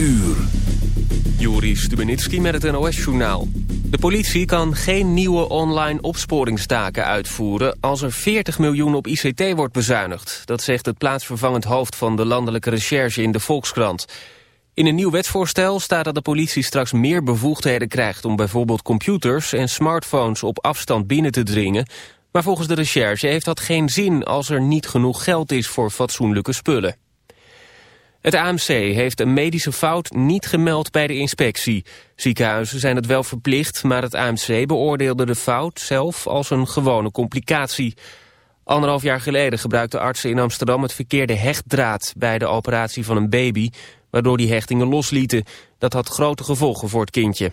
uur. Juri met het NOS-journaal. De politie kan geen nieuwe online opsporingstaken uitvoeren... als er 40 miljoen op ICT wordt bezuinigd. Dat zegt het plaatsvervangend hoofd van de landelijke recherche in de Volkskrant. In een nieuw wetsvoorstel staat dat de politie straks meer bevoegdheden krijgt... om bijvoorbeeld computers en smartphones op afstand binnen te dringen... Maar volgens de recherche heeft dat geen zin als er niet genoeg geld is voor fatsoenlijke spullen. Het AMC heeft een medische fout niet gemeld bij de inspectie. Ziekenhuizen zijn het wel verplicht, maar het AMC beoordeelde de fout zelf als een gewone complicatie. Anderhalf jaar geleden gebruikten artsen in Amsterdam het verkeerde hechtdraad bij de operatie van een baby, waardoor die hechtingen loslieten. Dat had grote gevolgen voor het kindje.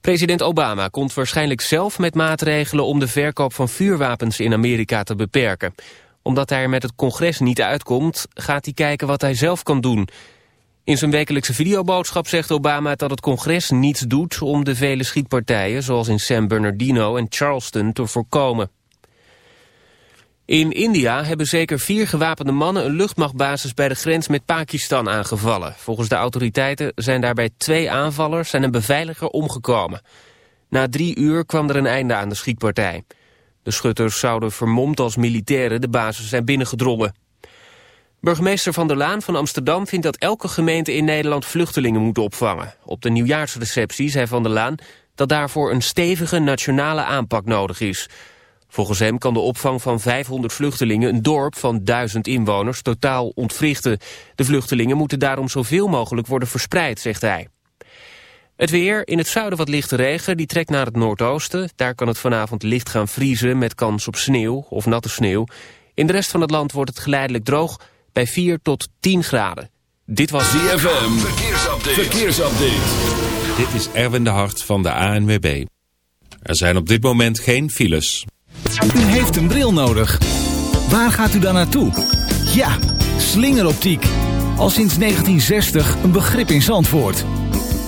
President Obama komt waarschijnlijk zelf met maatregelen om de verkoop van vuurwapens in Amerika te beperken omdat hij er met het congres niet uitkomt, gaat hij kijken wat hij zelf kan doen. In zijn wekelijkse videoboodschap zegt Obama dat het congres niets doet... om de vele schietpartijen, zoals in San Bernardino en Charleston, te voorkomen. In India hebben zeker vier gewapende mannen een luchtmachtbasis bij de grens met Pakistan aangevallen. Volgens de autoriteiten zijn daarbij twee aanvallers en een beveiliger omgekomen. Na drie uur kwam er een einde aan de schietpartij. Schutters zouden vermomd als militairen de basis zijn binnengedrongen. Burgemeester Van der Laan van Amsterdam vindt dat elke gemeente in Nederland vluchtelingen moet opvangen. Op de nieuwjaarsreceptie zei Van der Laan dat daarvoor een stevige nationale aanpak nodig is. Volgens hem kan de opvang van 500 vluchtelingen een dorp van 1000 inwoners totaal ontwrichten. De vluchtelingen moeten daarom zoveel mogelijk worden verspreid, zegt hij. Het weer, in het zuiden wat lichte regen, die trekt naar het noordoosten. Daar kan het vanavond licht gaan vriezen met kans op sneeuw of natte sneeuw. In de rest van het land wordt het geleidelijk droog bij 4 tot 10 graden. Dit was ZFM, verkeersupdate. verkeersupdate. Dit is Erwin de Hart van de ANWB. Er zijn op dit moment geen files. U heeft een bril nodig. Waar gaat u dan naartoe? Ja, slingeroptiek. Al sinds 1960 een begrip in Zandvoort.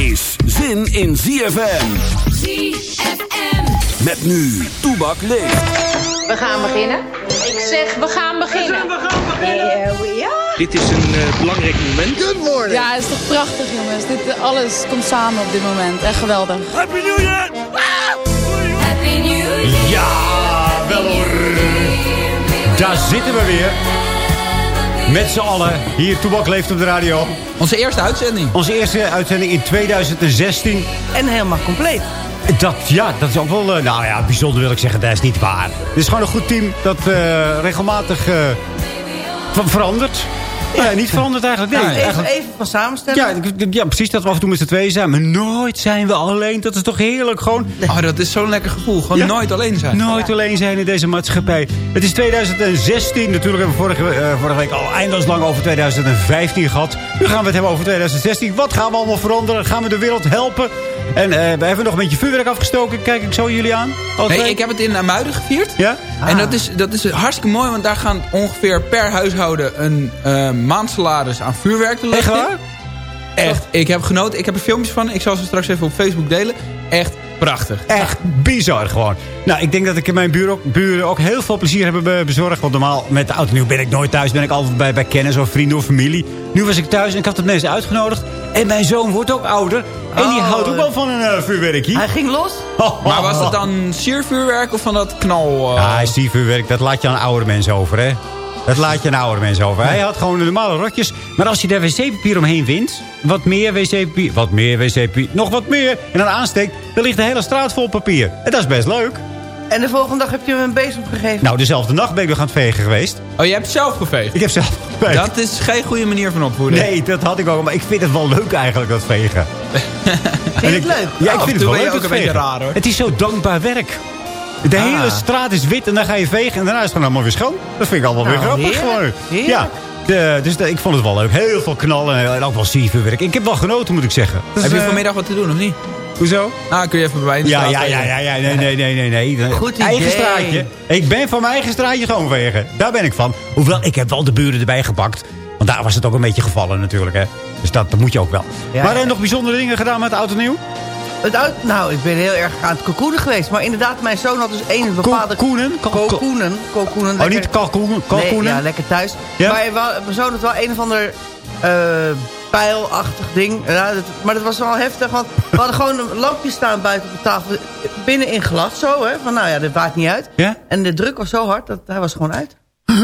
is zin in ZFM. ZFM. Met nu, Toebak leeft. We gaan beginnen. Ik zeg, we gaan beginnen. We gaan beginnen. Here we are. Dit is een uh, belangrijk moment. Good morning. Ja, het is toch prachtig, jongens. Dit, alles komt samen op dit moment. Echt geweldig. Happy New Year! Happy New Year. Ja, wel hoor. Daar zitten we weer. Met z'n allen. Hier, Toebak leeft op de radio. Onze eerste uitzending. Onze eerste uitzending in 2016. En helemaal compleet. Dat, ja, dat is ook wel, uh, nou ja, bijzonder wil ik zeggen, dat is niet waar. Het is gewoon een goed team dat uh, regelmatig uh, verandert. Ja, niet veranderd eigenlijk. Nee, Ja, even, eigenlijk even van samenstellen. ja, ja, precies dat we af en toe met z'n tweeën zijn. Maar nooit zijn we alleen. Dat is toch heerlijk gewoon. Oh, dat is zo'n lekker gevoel. Gewoon Ja. nooit alleen zijn. Nooit alleen zijn in deze maatschappij. Het is 2016. Natuurlijk hebben we vorige, eh, vorige week al eindeloos lang over 2015 gehad. Nu gaan we het hebben over 2016. Wat gaan we allemaal veranderen? Gaan we de wereld helpen? En eh, we hebben nog een beetje vuurwerk afgestoken. Kijk ik zo jullie aan. Nee, ik heb het in Muiden gevierd. Ja? En dat is, dat is hartstikke mooi, want daar gaan ongeveer per huishouden een eh maandsalaris aan vuurwerk te liggen. Echt waar? Echt. Ik heb genoten. Ik heb er filmpjes van. Ik zal ze straks even op Facebook delen. Echt prachtig. Echt bizar gewoon. Nou, ik denk dat ik in mijn buren ook, buren ook heel veel plezier hebben be- bezorgd. Want normaal met de auto nieuw ben ik nooit thuis. Ben ik altijd bij, bij kennis of vrienden of familie. Nu was ik thuis en ik had het mensen uitgenodigd. En mijn zoon wordt ook ouder. En die Oh. houdt ook wel van een eh, vuurwerkje. Hij ging los. Maar was het dan siervuurwerk of van dat knal... eh, Ja, die vuurwerk, dat laat je aan oude mensen over, hè. Dat laat je aan oude mensen over. Hij had gewoon de normale rotjes. Maar als je daar wc-papier omheen vindt... wat meer wc-papier, wat meer wc-papier, nog wat meer... en dan aansteekt, dan ligt de hele straat vol papier. En dat is best leuk. En de volgende dag heb je hem een bezem gegeven. Nou, dezelfde nacht ben ik nog aan het vegen geweest. Oh, je hebt zelf geveegd? Ik heb zelf geveegd. Dat is geen goede manier van opvoeden. Nee, dat had ik ook. Maar ik vind het wel leuk eigenlijk, dat vegen. Vind je het leuk? Ja, ik en vind het wel leuk, ook een beetje vegen. raar, hoor. Het is zo dankbaar werk. De Ah. hele straat is wit en dan ga je vegen en daarna is het gewoon allemaal weer schoon. Dat vind ik allemaal weer Nou, grappig heerlijk, gewoon. heerlijk. Ja, de, dus de- ik vond het wel leuk. Heel veel knallen en ook wel siervuurwerk. Ik heb wel genoten, moet ik zeggen. Dus, Heb je eh, vanmiddag wat te doen, of niet? Hoezo? Ah, kun je even bij Ja, ja, ja, vegen? ja, ja, nee, nee, nee, nee, nee. Goed Eigen idee. straatje. Ik ben van mijn eigen straatje schoonvegen. Daar ben ik van. Hoewel, ik heb wel de buren erbij gepakt. Want daar was het ook een beetje gevallen natuurlijk, hè. Dus dat, dat moet je ook wel. Ja, maar er ja. nog bijzondere dingen gedaan met Oud en Nieuw? Het uit, nou, ik ben heel erg aan het kokoenen geweest. Maar inderdaad, mijn zoon had dus één bepaalde... Kokoenen? Kokoenen. Kokoenen. Oh, niet kalkoenen? Nee, kalkoenen? ja, lekker thuis. Ja? Maar wel- mijn zoon had wel een of ander eh, pijlachtig ding. Ja, dat- maar dat was wel heftig, want we hadden gewoon een lampje staan buiten op de tafel. Binnen in glas zo, hè. Van nou ja, dat waait niet uit. Ja? En de druk was zo hard, dat hij was gewoon uit.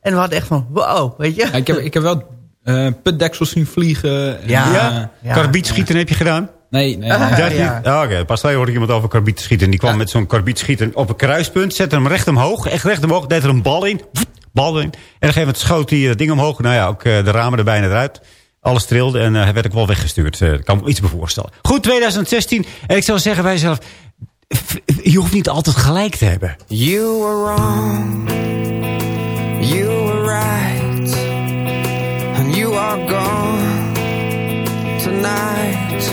en we hadden echt van, wow, weet je. Ja, ik, heb, ik heb wel eh putdeksels zien vliegen. en, Ja. Ja? Ja. Karbietschieten heb je gedaan? Nee, nee. Ah, ja. Oh, Oké, pas twee hoorde ik iemand over karbietschieten. Die kwam met zo'n karbietschieten op een kruispunt. Zette hem recht omhoog. Echt recht omhoog. Deed er een bal in. Bal in. En op een gegeven moment schoot hij dat ding omhoog. Nou ja, ook eh, de ramen er bijna eruit. Alles trilde en eh, hij werd ook wel weggestuurd. Eh, Ik kan me iets bij voorstellen. Goed, 2016. En ik zou zeggen bij zelf... Je hoeft niet altijd gelijk te hebben. You were wrong, you were right, and you are gone tonight.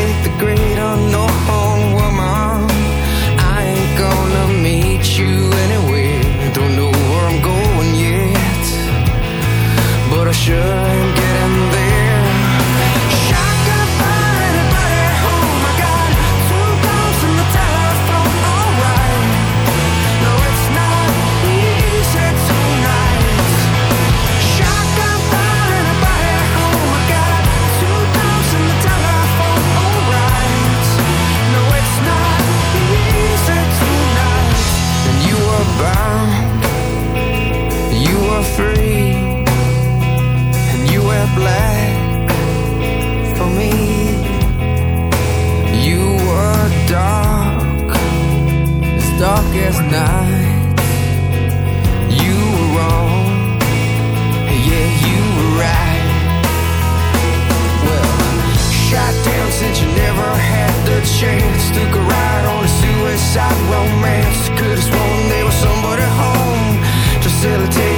chance. Took a ride on a suicide romance. Could have sworn there was somebody home. Facilitate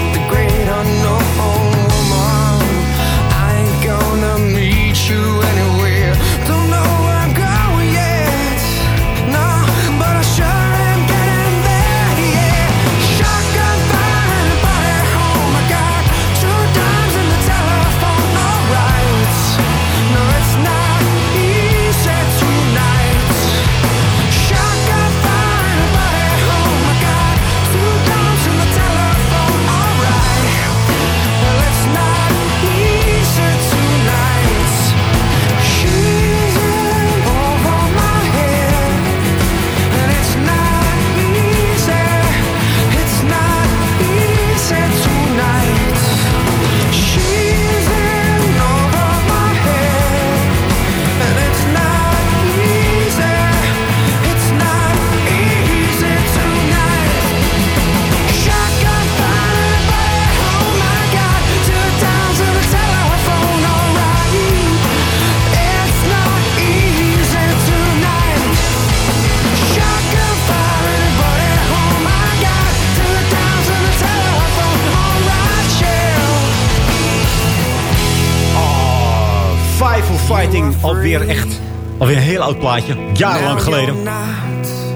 Alweer echt, alweer een heel oud plaatje. Jarenlang geleden.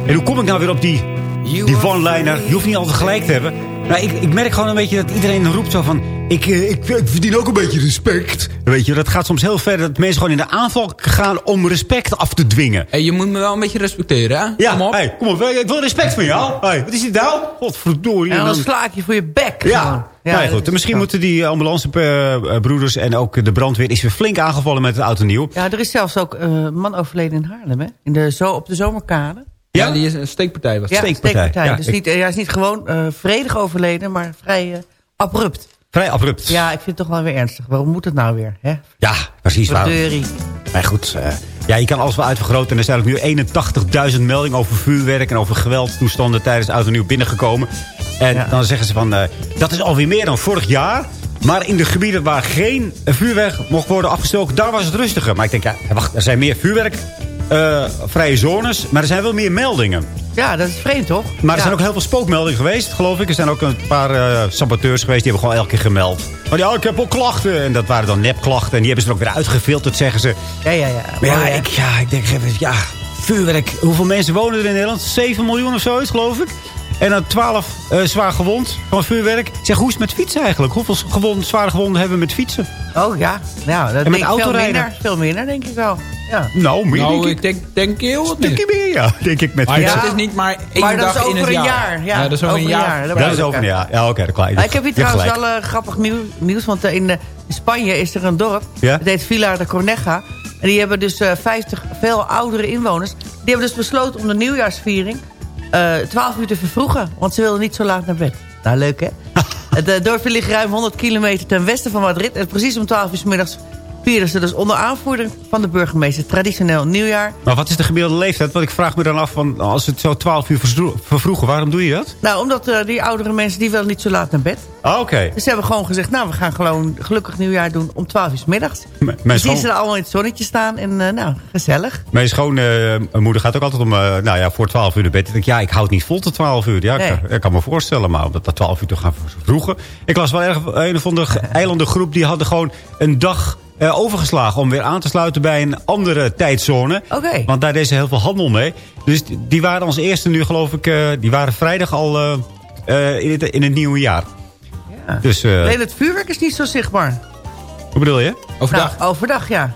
En hoe kom ik nou weer op die, die one-liner? Je hoeft niet altijd gelijk te hebben. Nou, ik, ik merk gewoon een beetje dat iedereen roept zo van... Ik, eh, ik, ik verdien ook een beetje respect. Weet je, dat gaat soms heel ver dat mensen gewoon in de aanval gaan om respect af te dwingen. Hey, je moet me wel een beetje respecteren, hè? Ja, Kom op. Hey, kom op. Ik wil respect van jou. Hey, wat is dit nou? Godverdorie. En dan sla ik je voor je bek. Ja, gewoon. ja, goed. is En misschien moeten die ambulancebroeders en ook de brandweer... is weer flink aangevallen met het auto nieuw. Ja, er is zelfs ook eh, een man overleden in Haarlem, hè? In de, zo, op de zomerkade. Ja, die is een steekpartij. Was Ja, steekpartij. Ja, dus ik- niet, eh, hij is niet gewoon eh, vredig overleden, maar vrij eh, abrupt. Vrij abrupt. Ja, ik vind het toch wel weer ernstig. Waarom moet het nou weer? Hè? Ja, precies. waar. Verdeurie. Maar goed, eh, ja, je kan alles wel uitvergroten. En er zijn ook nu 81.000 meldingen over vuurwerk... en over geweldstoestanden tijdens Oud en Nieuw binnengekomen. En dan zeggen ze van, eh, dat is alweer meer dan vorig jaar. Maar in de gebieden waar geen vuurwerk mocht worden afgestoken... daar was het rustiger. Maar ik denk, ja, wacht, er zijn meer vuurwerk... eh, vrije zones, maar er zijn wel meer meldingen. Ja, dat is vreemd, toch? Maar er Ja. zijn ook heel veel spookmeldingen geweest, geloof ik. Er zijn ook een paar eh, saboteurs geweest, die hebben gewoon elke keer gemeld. Maar ja, ik heb ook klachten. En dat waren dan nepklachten. En die hebben ze er ook weer uitgefilterd, zeggen ze. Ja, ja, ja. Maar ja, hè? ik, ja, ik denk ja, vuurwerk. Hoeveel mensen wonen er in Nederland? 7 miljoen of zoiets, geloof ik. En dan 12 eh, zwaar gewond van vuurwerk. Zeg, hoe is het met fietsen eigenlijk? Hoeveel gewond, zwaar gewonden hebben we met fietsen? Oh ja, ja dat met denk ik veel autorijden? minder. Veel minder, denk ik wel. Ja. Nou, meer denk Nou, ik. ik denk, denk heel wat meer. Meer, ja. Denk ik met Maar fietsen. dat is niet maar één Maar dat dag in het over een jaar. jaar. Ja, dat is over, een jaar. dat Dat is ik, over een ja. jaar. Ja, oké, dat klaar. Ik heb hier trouwens gelijk. wel eh, grappig nieuw- nieuws. Want eh, in, eh, in Spanje is er een dorp. Ja? Het heet Villa de Corneja. En die hebben dus eh 50 veel oudere inwoners. Die hebben dus besloten om de nieuwjaarsviering 12 uur te vervroegen. Want ze wilden niet zo laat naar bed. Nou, leuk hè? het eh, dorpje ligt ruim 100 kilometer ten westen van Madrid. En precies om 12 uur 's middags ze dus onder aanvoering van de burgemeester traditioneel nieuwjaar. Maar wat is de gemiddelde leeftijd? Want ik vraag me dan af, van, als het zo 12 uur vervroegen, waarom doe je dat? Nou, omdat eh, die oudere mensen die willen niet zo laat naar bed. Ah, oké. Dus ze hebben gewoon gezegd, nou, we gaan gewoon gelukkig nieuwjaar doen om 12 uur middags. M- Dan Mijn, zien schoon, ze er allemaal in het zonnetje staan en eh, nou, gezellig. mijn schoonmoeder gaat ook altijd om, eh, nou ja, voor 12 uur naar bed. Ik denk, ja, ik houd niet vol tot 12 uur. Ja, ik, Nee. kan- ik kan me voorstellen, maar om dat tot 12 uur te gaan vervroegen. Ik las wel erg, een of andere eilandengroep, die hadden gewoon een dag eh, overgeslagen om weer aan te sluiten bij een andere tijdzone. Oké. Want daar deed ze heel veel handel mee. Dus die- waren als eerste nu, geloof ik, eh, die waren vrijdag al eh, eh, in, het, in het nieuwe jaar. Ja. Dus, eh, Alleen het vuurwerk is niet zo zichtbaar. hoe bedoel je? Overdag. Nou, overdag, ja.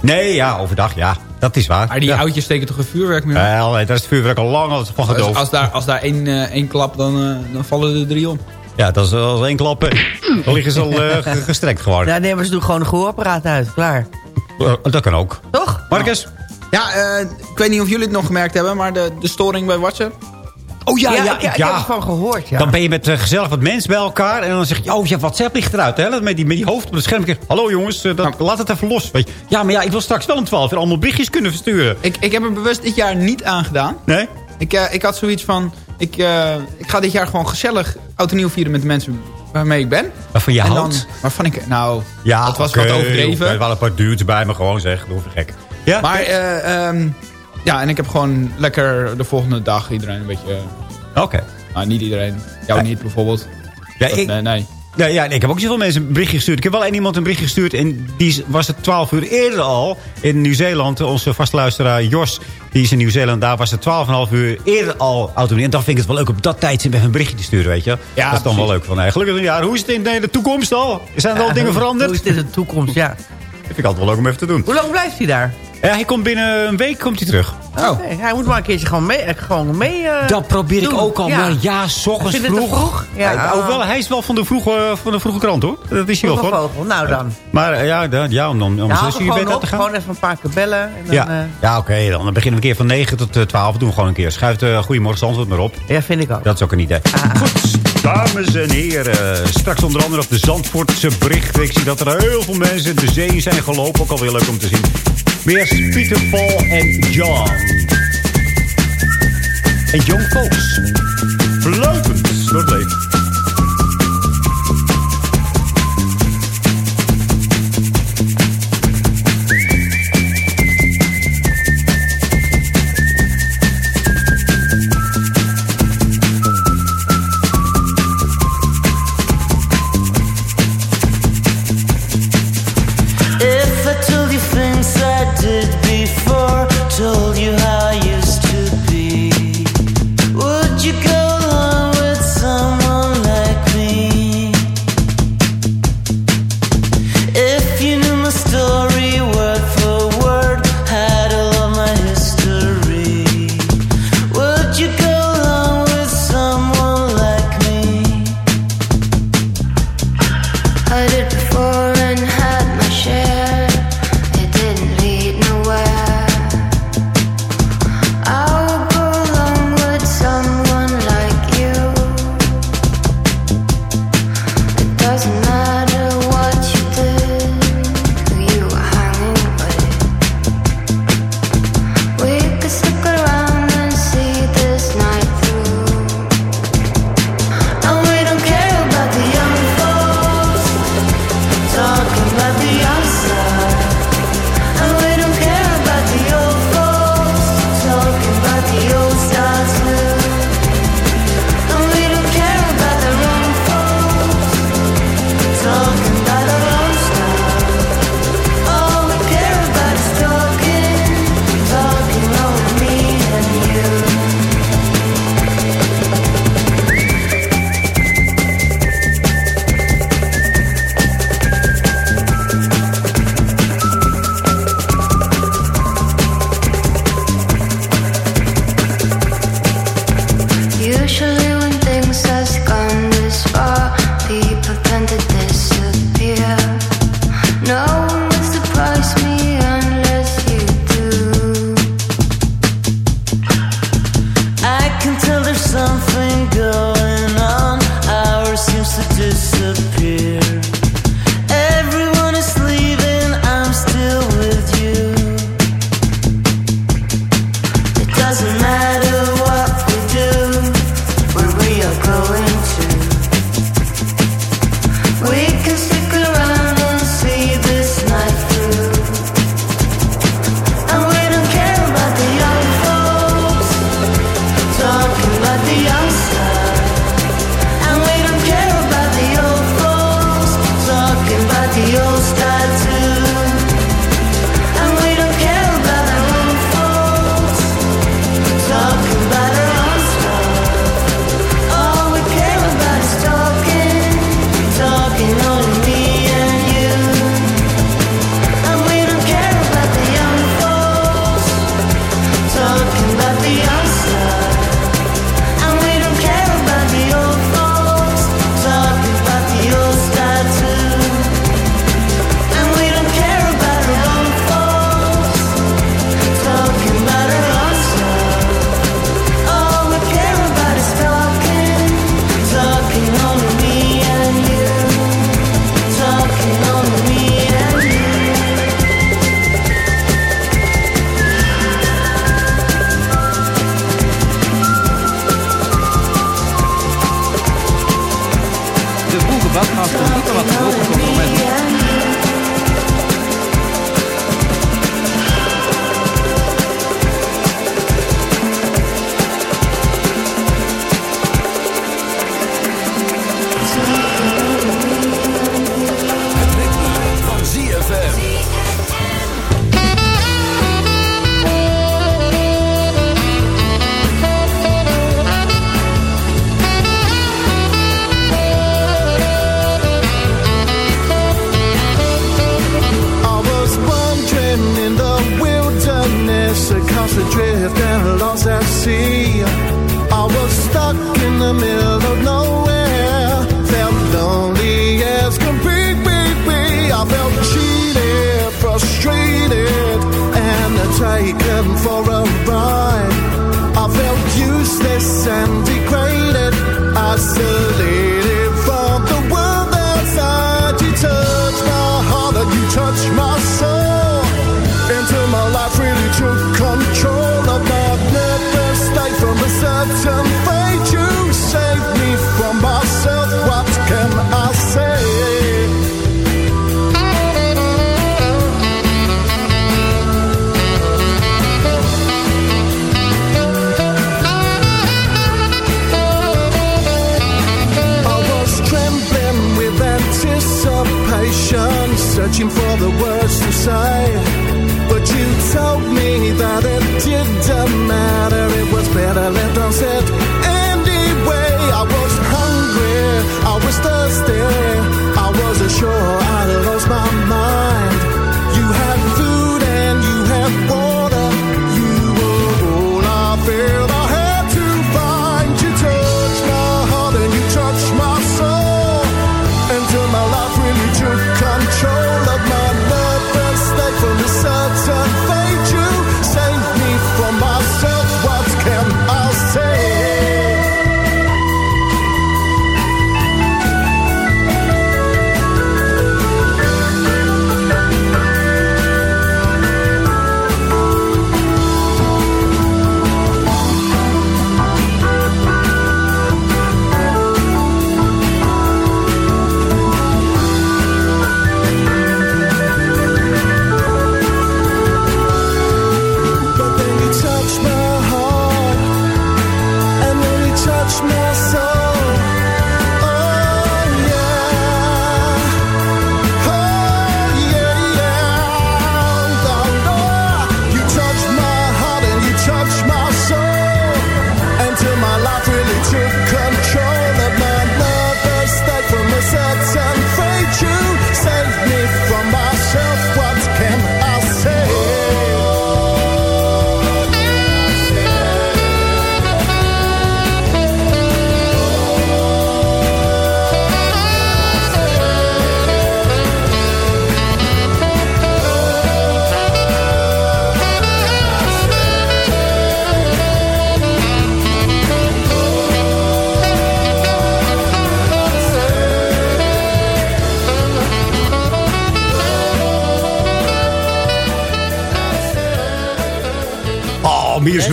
Nee, ja, overdag, ja. Dat is waar. Maar die ja. oudjes steken toch een vuurwerk meer? Wel, nee, daar is het vuurwerk al lang al van Dus gedoofd. als daar, als daar één, eh, één klap, dan, eh, dan vallen er drie om. Ja, dat is als één klap. eh, Dan liggen ze al eh, ge- gestrekt gewoon. Ja, nee, maar ze doen gewoon een gehoorapparaat uit. Klaar. Eh, dat kan ook. Toch? Marcus? Ja, eh, ik weet niet of jullie het nog gemerkt hebben, maar de, de storing bij WhatsApp. Oh ja, ja, ik, ik heb ervan gehoord, ja. Dan ben je met gezellig wat mensen bij elkaar. En dan zeg je, oh, je WhatsApp ligt eruit. Hè? Met, die, met die hoofd op het scherm. Hallo jongens, dat, laat het even los. Weet je. Ja, maar ja, ik wil straks wel om 12 uur allemaal berichtjes kunnen versturen. Ik, ik heb er bewust dit jaar niet aangedaan. Nee? Ik, eh, ik had zoiets van, ik, eh, ik ga dit jaar gewoon gezellig oud en nieuw vieren met de mensen waarmee ik ben. Waarvan je En dan, houdt? waarvan ik, nou, Ja, dat was oké, wat overdreven. Er waren een paar dudes bij me gewoon zeg. Doe gek. Ja? Maar, ehm, ja, en ik heb gewoon lekker de volgende dag iedereen een beetje... eh, Oké. Nou, niet iedereen. Jou niet bijvoorbeeld. Ja, Dat- ik- nee, nee. Ja, ja, nee, ik heb ook zoveel mensen een berichtje gestuurd. Ik heb wel één iemand een berichtje gestuurd. En die was het 12 uur eerder al in Nieuw-Zeeland. Onze vastluisteraar Jos, die is in Nieuw-Zeeland. Daar was het 12,5 uur eerder al autonomie. En dan vind ik het wel leuk op dat tijdstip even een berichtje te sturen, weet je. Ja, dat is dan wel leuk. Van, hey, gelukkig nieuwjaar. Hoe is het in de toekomst al? Zijn er al dingen veranderd? Hoe is dit in de toekomst, ja. Dat vind ik altijd wel leuk om even te doen. Hoe lang blijft hij daar? Ja, hij komt binnen een week komt hij terug. Oh. hij moet maar een keertje gewoon mee. eh, Gewoon mee eh, Dat probeer ik ook al. Maar ja, s ochtends Vind je het te vroeg. vroeg? Ja. Hij, oh, wel, hij is wel van de vroege, van de vroege krant, hoor. Dat is hij wel van. vogel. Nou dan. Maar eh, ja, ja, om, om, om Ja, haal zes uur bed op. te gaan. Gewoon even een paar keer bellen. En dan, Ja, eh, ja oké. dan beginnen we een keer van 9 tot eh, 12. Doen we gewoon een keer. Schuift uh, Goedemorgen Zandvoort maar op. ja, vind ik ook. Dat is ook een idee. Goed, dames en heren. Straks onder andere op de Zandvoortse berichten. Ik zie dat er heel veel mensen de zee zijn gelopen. Ook alweer leuk om te zien. Weer Peter, Paul en John. En Young Folks. Fluitend door het. Wat gasten moeten wat hoger op het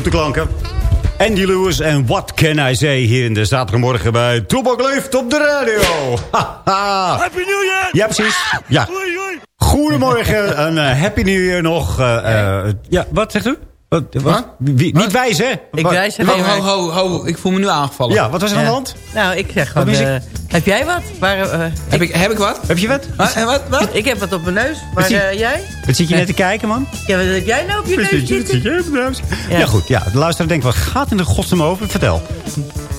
Klanken. Andy Lewis en What Can I Say hier in de zaterdagmorgen bij Toebak Leeft op de radio. Happy New Year! Ja, precies. Ja. Goedemorgen, een eh, Happy New Year nog. eh, eh, ja, wat zegt u? Wat, wat? Wie- niet wijs, hè? Ik Wat- wijs Ho, ho, ho, ho, ik voel me nu aangevallen. Ja, wat was er aan de hand? Nou, ik zeg gewoon... eh, heb jij wat? Waar, eh, Heb ik, heb ik wat? Heb je wat? Wat? En wat? wat? ik heb wat op mijn neus. Maar zie- eh, jij? Wat zit je net te kijken, man? Ja, wat heb jij nou op je Wat neus zit je- wat zitten? zit je op je neus? Ja. Ja, goed. Ja, de luisteraar denkt, wat gaat in de godsnaam over? Vertel.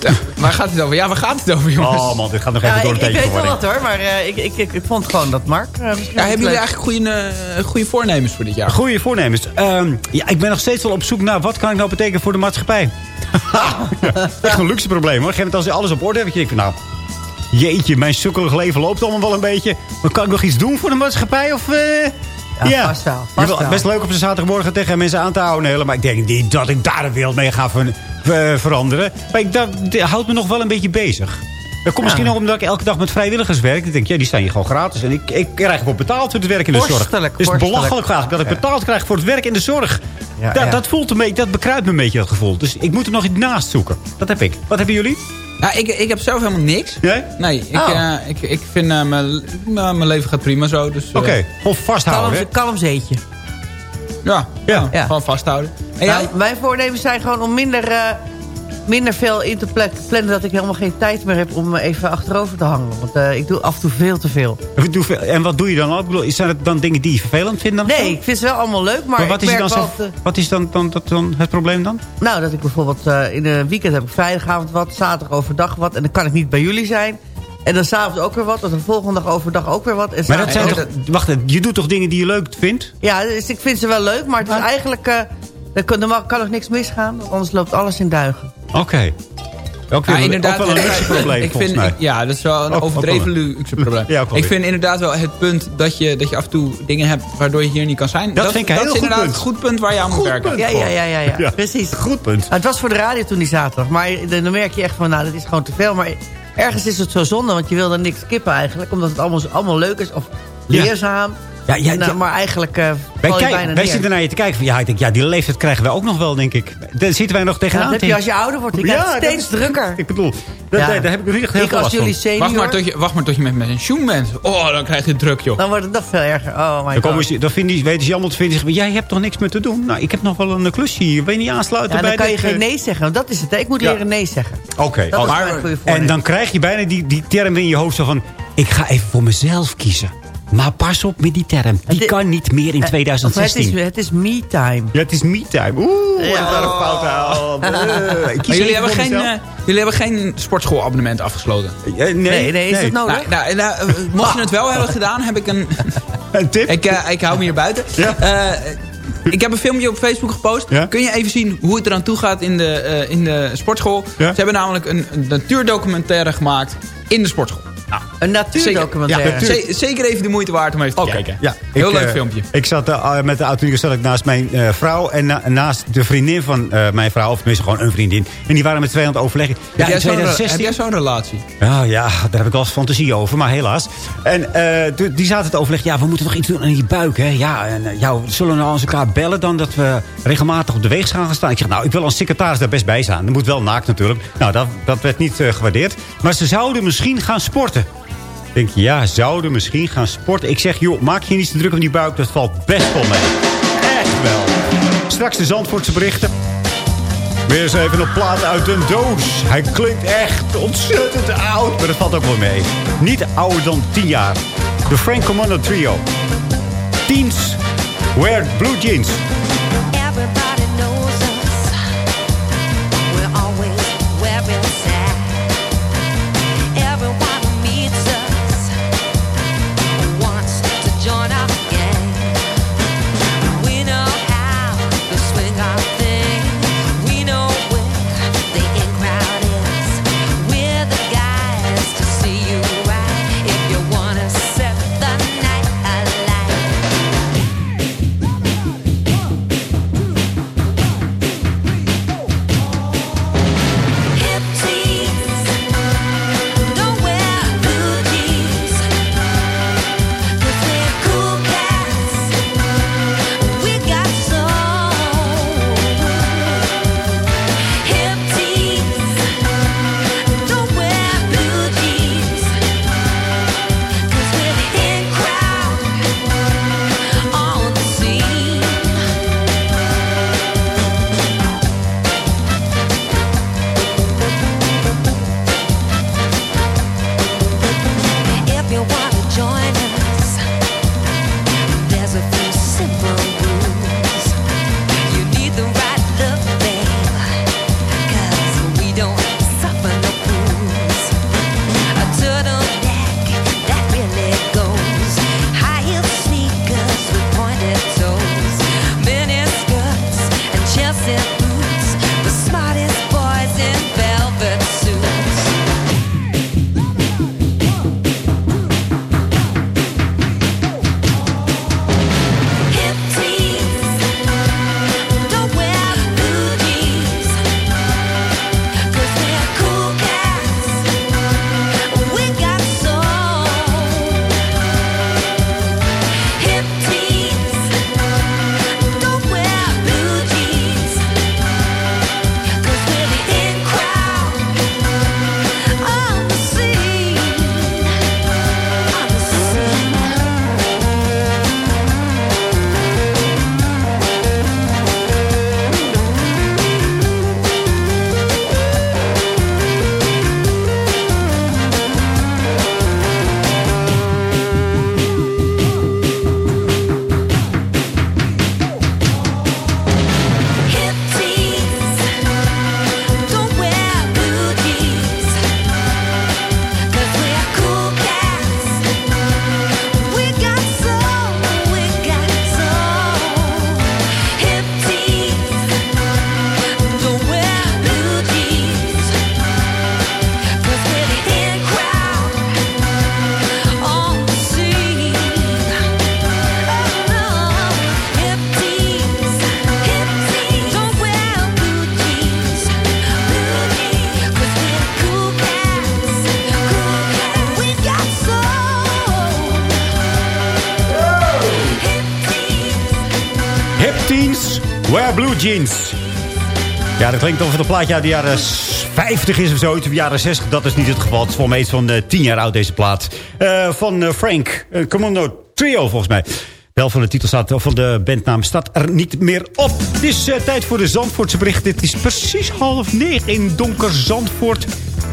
Waar gaat het over? Ja, waar gaat het over, jongens? Oh man, dit gaat nog Ja, even door de ik weet wel wat hoor, maar eh, ik, ik, ik, ik vond gewoon dat Mark... eh, Ja, hebben jullie eigenlijk goede, eh, goede voornemens voor dit jaar? Goeie voornemens. Ehm, ja, ik ben nog steeds wel op zoek naar wat kan ik nou betekenen voor de maatschappij. Echt een luxe probleem hoor. Moment als je alles op orde hebt, denk je van nou... Jeetje, mijn sukkelig leven loopt allemaal wel een beetje. Maar kan ik nog iets doen voor de maatschappij? Of, eh, Ja, vast wel, vast Ja, wel. Best leuk op de zaterdagmorgen tegen mensen aan te houden. Maar ik denk niet dat ik daar de wereld mee ga ver- ver- veranderen. Maar ik, dat, houdt me nog wel een beetje bezig. Dat komt misschien ook omdat ik elke dag met vrijwilligers werk. Ik denk, ja, die staan hier gewoon gratis. En ik, ik krijg gewoon betaald voor het werk in de zorg. Het is belachelijk eigenlijk dat ik betaald krijg voor het werk in de zorg. Ja, dat, ja. dat voelt een beetje, dat bekruipt me een beetje dat gevoel. Dus ik moet er nog iets naast zoeken. Dat heb ik. Wat hebben jullie? Ja, ik, ik heb zelf helemaal niks. Nee? Nee, ik, Oh. eh, ik, ik vind eh, mijn, nou, mijn leven gaat prima zo. Dus, eh, Oké, gewoon vasthouden. hè? Kalm, kalm zeetje. Ja, Ja. ja, gewoon vasthouden. En Nou, jij? mijn voornemens zijn gewoon om minder, eh, minder veel in te pla- plannen... dat ik helemaal geen tijd meer heb om even achterover te hangen. Want eh, ik doe af en toe veel te veel. En wat doe je dan bedoel, Zijn het dan dingen die je vervelend vindt? dan Nee, zo? ik vind ze wel allemaal leuk, maar, Maar wat is, dan, eh, wat is dan, dan, het probleem dan? nou, dat ik bijvoorbeeld eh, in een weekend heb ik vrijdagavond wat... zaterdag overdag wat en dan kan ik niet bij jullie zijn... En dan s'avonds ook weer wat. En de volgende dag overdag ook weer wat. En Maar dat zijn toch... Wacht, je doet toch dingen die je leuk vindt? Ja, dus ik vind ze wel leuk. Maar het is eigenlijk... eh er kan, er kan nog niks misgaan. Anders loopt alles in duigen. Oké. Ook, Ja, inderdaad. ook wel een eh, luxe probleem, ik vind, mij. Ja, dat is wel een Ook- ook overdreven wel een- luxe probleem. Ja, ook ik vind inderdaad wel het punt dat je, dat je af en toe dingen hebt waardoor je hier niet kan zijn. Dat vind ik dat heel is goed inderdaad punt. een goed punt waar je aan moet werken. punt. Ja, ja, ja, ja, ja. Ja. precies. Goed punt. Nou, het was voor de radio toen die zaterdag. Maar dan merk je echt van, nou, dat is gewoon te veel. Maar ergens is het zo zonde, want je wil dan niks skippen eigenlijk. Omdat het allemaal, allemaal leuk is of leerzaam. Ja, ja, Nou, ja. maar eigenlijk eh Wij, kijk- bijna wij zitten naar je te kijken van... Ja, ik denk, ja, die leeftijd krijgen wij ook nog wel, denk ik. Daar zitten wij nog Ja, tegenaan. dat heb je als je ouder wordt. Je Ja, steeds drukker. Ik bedoel, dat, daar, heb ik echt heel Ik veel als last van. jullie senior, Wacht maar, tot je, wacht maar tot je met pensioen bent. Oh, dan krijg je druk, joh. dan wordt het nog veel erger. Oh my Dan, komen god. ze, dan vinden, weten ze allemaal te vinden. zeggen, Jij hebt toch niks meer te doen? Nou, ik heb nog wel een klusje hier. Wil je niet aansluiten Ja, bij dan kan je geen eh, nee zeggen. Want dat is het. hè. Ik moet leren nee zeggen. Oké. Goede en dan krijg je bijna die, die term in je hoofd zo van... Ik ga even voor mezelf kiezen. Maar pas op met die term. Die Het- kan niet meer in Eh, 2016. of Het is, het is me time. Ja, het is me-time. Oeh, wat Ja. is daar een fout aan. Eh, ik kies Maar jullie hebben, geen, eh, jullie hebben geen sportschoolabonnement afgesloten. Eh, nee, Nee, nee, is dat nodig? Nou, nou, nou, eh, mocht je het wel hebben gedaan, heb ik een... Een tip? Ik, eh, ik hou me hier buiten. Ja. Eh, ik heb een filmpje op Facebook gepost. Ja. Kun je even zien hoe het eraan toe gaat in de, eh, in de sportschool? Ja. Ze hebben namelijk een, een natuurdocumentaire gemaakt in de sportschool. Nou, Een natuurdocumentaire. Ja, ze- zeker even de moeite waard om even te kijken. Ja, Heel ik, leuk eh, filmpje. Ik zat eh, met de auto zat ik naast mijn eh, vrouw en na- naast de vriendin van eh, mijn vrouw. Of tenminste gewoon een vriendin. En die waren met twee aan het overleggen. Ja, heb, jij in zo'n, heb 2016... jij zo'n relatie? Ja, ja, daar heb ik wel eens fantasie over, maar helaas. En eh, die- zaten te overleggen, ja, we moeten toch iets doen aan die buik, hè? Ja, en eh, ja, zullen we nou eens elkaar bellen dan dat we regelmatig op de weegschaal gaan staan? Ik zeg, nou, ik wil als secretaris daar best bij staan. Dat moet wel naakt natuurlijk. Nou, dat, dat werd niet eh, gewaardeerd. Maar ze zouden misschien gaan sporten. Denk, ja, zouden misschien gaan sporten. Ik zeg, joh, maak je niet te druk om die buik, dat valt best wel mee. Echt wel. Straks de Zandvoortse berichten. Weer eens even een plaat uit een doos. Hij klinkt echt ontzettend oud, maar dat valt ook wel mee. Niet ouder dan 10 jaar. De Frank Commando Trio. Teens wear blue jeans. Jeans. Ja, dat klinkt alsof het een plaatje uit de jaren 50 is of zoiets. Of jaren 60, dat is niet het geval. Het is volgens mij iets van eh, 10 jaar oud, deze plaat. Eh, van eh, Frank. Uh, Commando Trio, volgens mij. Wel van de titel staat, of van de bandnaam staat er niet meer op. Het is eh, tijd voor de Zandvoortse bericht. Het is precies half negen in donker Zandvoort.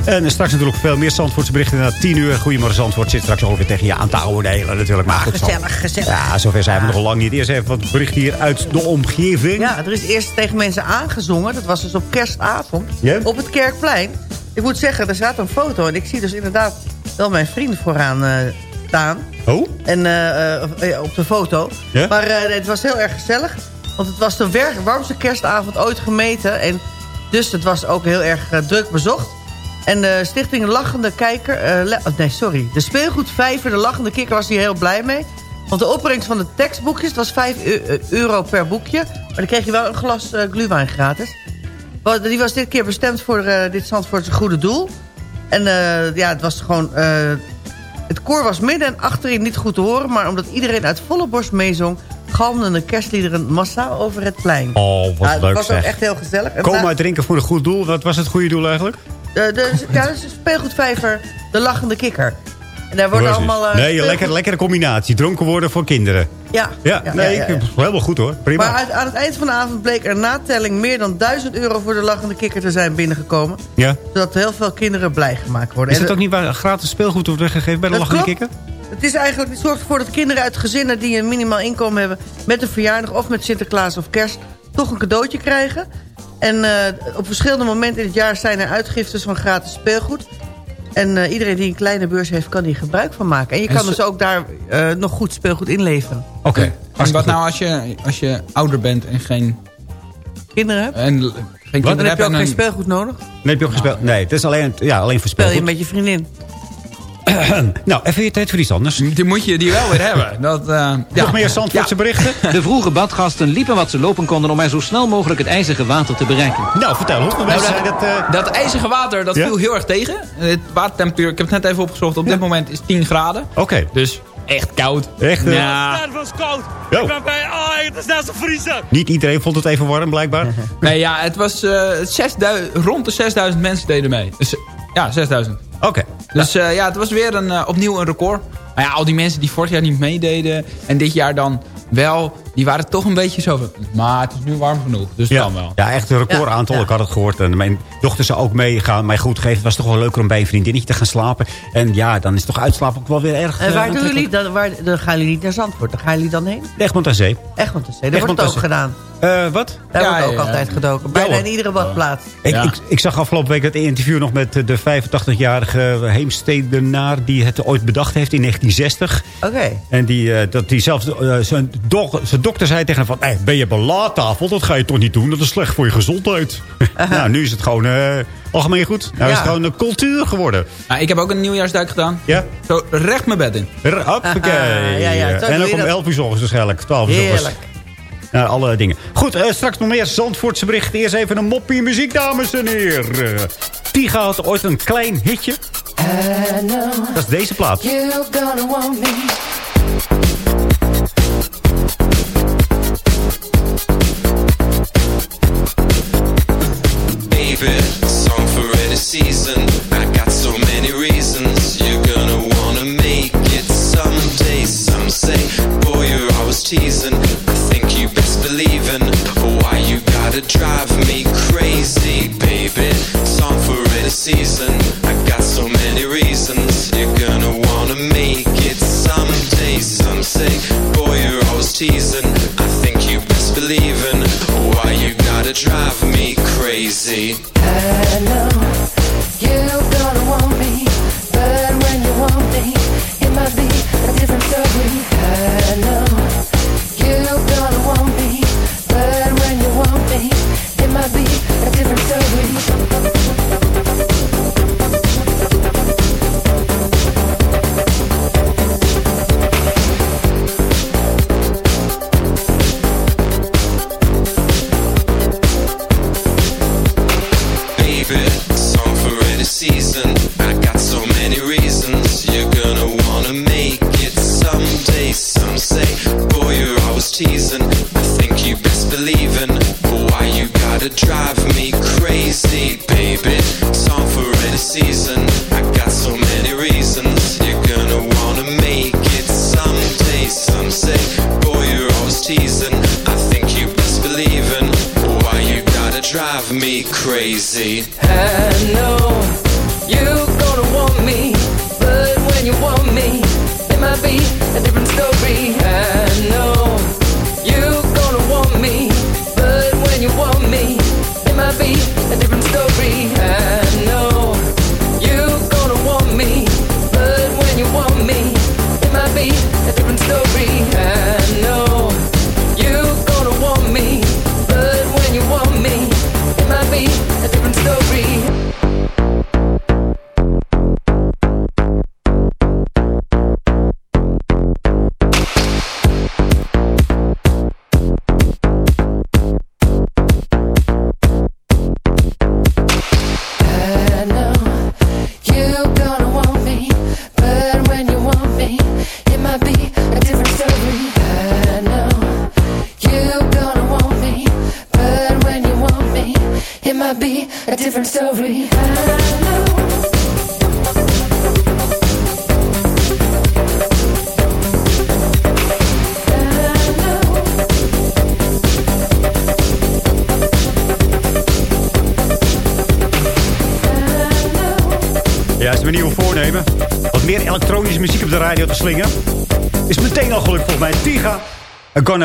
En straks natuurlijk veel meer Zandvoortse berichten. Na tien uur, Goedemorgen Zandvoort, zit straks weer tegen je aan te houden. natuurlijk. Maar goed. Gezellig, gezellig. Ja, zover zijn we nog lang niet. Eerst even wat berichten hier uit de omgeving. Ja, er is eerst tegen mensen aangezongen. Dat was dus op kerstavond. Ja? Op het Kerkplein. Ik moet zeggen, er staat een foto. En ik zie dus inderdaad wel mijn vrienden vooraan eh, staan. Oh? En eh, eh, op de foto. Maar eh, het was heel erg gezellig. Want het was de warmste kerstavond ooit gemeten. En dus het was ook heel erg eh, druk bezocht. En de stichting Lachende Kijker... eh, oh, nee, sorry. De speelgoedvijver, de Lachende Kikker, was hier heel blij mee. Want de opbrengst van de tekstboekjes... het was 5 eu- eh, euro per boekje. Maar dan kreeg je wel een glas eh gluwijn gratis. Die was dit keer bestemd voor eh, dit Zandvoortse goede doel. En eh, ja, het was gewoon... eh, het koor was midden en achterin niet goed te horen... maar omdat iedereen uit volle borst meezong... galmden de kerstliederen massaal over het plein. Oh, wat Ja, het leuk was ook echt heel gezellig. En na- uit drinken voor een goed doel. Wat was het goede doel eigenlijk? de, de, ja, dat is een speelgoedvijver, de lachende kikker. En daar worden allemaal... eh, nee, lekker, lekkere combinatie. Dronken worden voor kinderen. Ja, Ja, ja, nee, ja, ja, ik- helemaal goed hoor. Prima. Maar uit- aan het eind van de avond bleek er na telling meer dan 1000 euro voor de lachende kikker te zijn binnengekomen. ja. Zodat heel veel kinderen blij gemaakt worden. Is het ook niet waar gratis speelgoed wordt weggegeven bij de Dat lachende klopt. kikker? Het is eigenlijk, het zorgt ervoor dat kinderen uit gezinnen die een minimaal inkomen hebben... met een verjaardag of met Sinterklaas of kerst toch een cadeautje krijgen. En eh, op verschillende momenten in het jaar zijn er uitgiftes van gratis speelgoed. En eh, iedereen die een kleine beurs heeft, kan hier gebruik van maken. En je En kan zo- dus ook daar eh, nog goed speelgoed inleveren. Oké. En wat nou als je, als je ouder bent en geen, Kinderen hebt? en geen Dan kinderen heb hebt... je ook en geen een- speelgoed nodig. Nee, heb je ook gespeeld? Nee, het is alleen, ja, alleen voor Speel je speelgoed. met je vriendin. nou, even je tijd voor iets anders. Die moet je die wel weer hebben. Dat, eh, Nog meer Zandvoortse berichten? De vroege badgasten liepen wat ze lopen konden om maar zo snel mogelijk het ijzige water te bereiken. Nou, vertel, hoeveel Nou, dat, dat... eh, dat ijzige water, dat Ja? viel heel erg tegen. Het watertemperatuur, ik heb het net even opgezocht, op dit moment is 10 graden. Oké. Dus echt koud. Echt, eh, Ja. Het was koud. Yo. Ik ben bij, oh, het is net zo vriezen. Niet iedereen vond het even warm, blijkbaar. Nee, ja, het was eh, 6000 rond de 6000 mensen deden mee. Dus, ja, 6000. Oké. Dus ja. ja, het was weer een, eh, opnieuw een record. Maar ja, al die mensen die vorig jaar niet meededen en dit jaar dan wel, die waren toch een beetje zo van, maar het is nu warm genoeg, dus Ja. kan wel. ja, echt een recordaantal. Ja. Ik had het gehoord. En mijn dochter zou ook meegaan. Maar goed, gegeven, het was toch wel leuker om bij een vriendinnetje te gaan slapen. En ja, dan is toch uitslapen ook wel weer erg En eh, waar doen jullie dan? Waar, dan gaan jullie niet naar Zandvoort. Dan gaan jullie dan heen? Egmond aan Zee. Egmond aan Zee. Daar Egmond wordt ook Zee. gedaan. Eh, wat? Daar Ja, wordt ook ja, ja. altijd gedoken. Bijna in iedere badplaats. Ik, Ja. ik, ik zag afgelopen week het interview nog met eh, de 85-jarige Heemstedenaar... die het ooit bedacht heeft in 1960. Oké. En die, eh, dat die zelfs eh, zijn, do- zijn dokter zei tegen hem van... Hey, ben je bij laattafel? Dat ga je toch niet doen? Dat is slecht voor je gezondheid. nou, nu is het gewoon eh, algemeen goed. Nou is Ja. het gewoon een cultuur geworden. Nou, ik heb ook een nieuwjaarsduik gedaan. Ja? Zo recht mijn bed in. Hoppakee. Ja, ja, zo en ook om dat. 11 uur ochtends waarschijnlijk. 12 uur ochtends. Heerlijk. Nou, alle dingen. Goed, eh, straks nog meer Zandvoortse berichten. Eerst even een moppie muziek, dames en heren. Tiga had ooit een klein hitje. Dat is deze plaat. You're gonna want me. Baby, song for any season.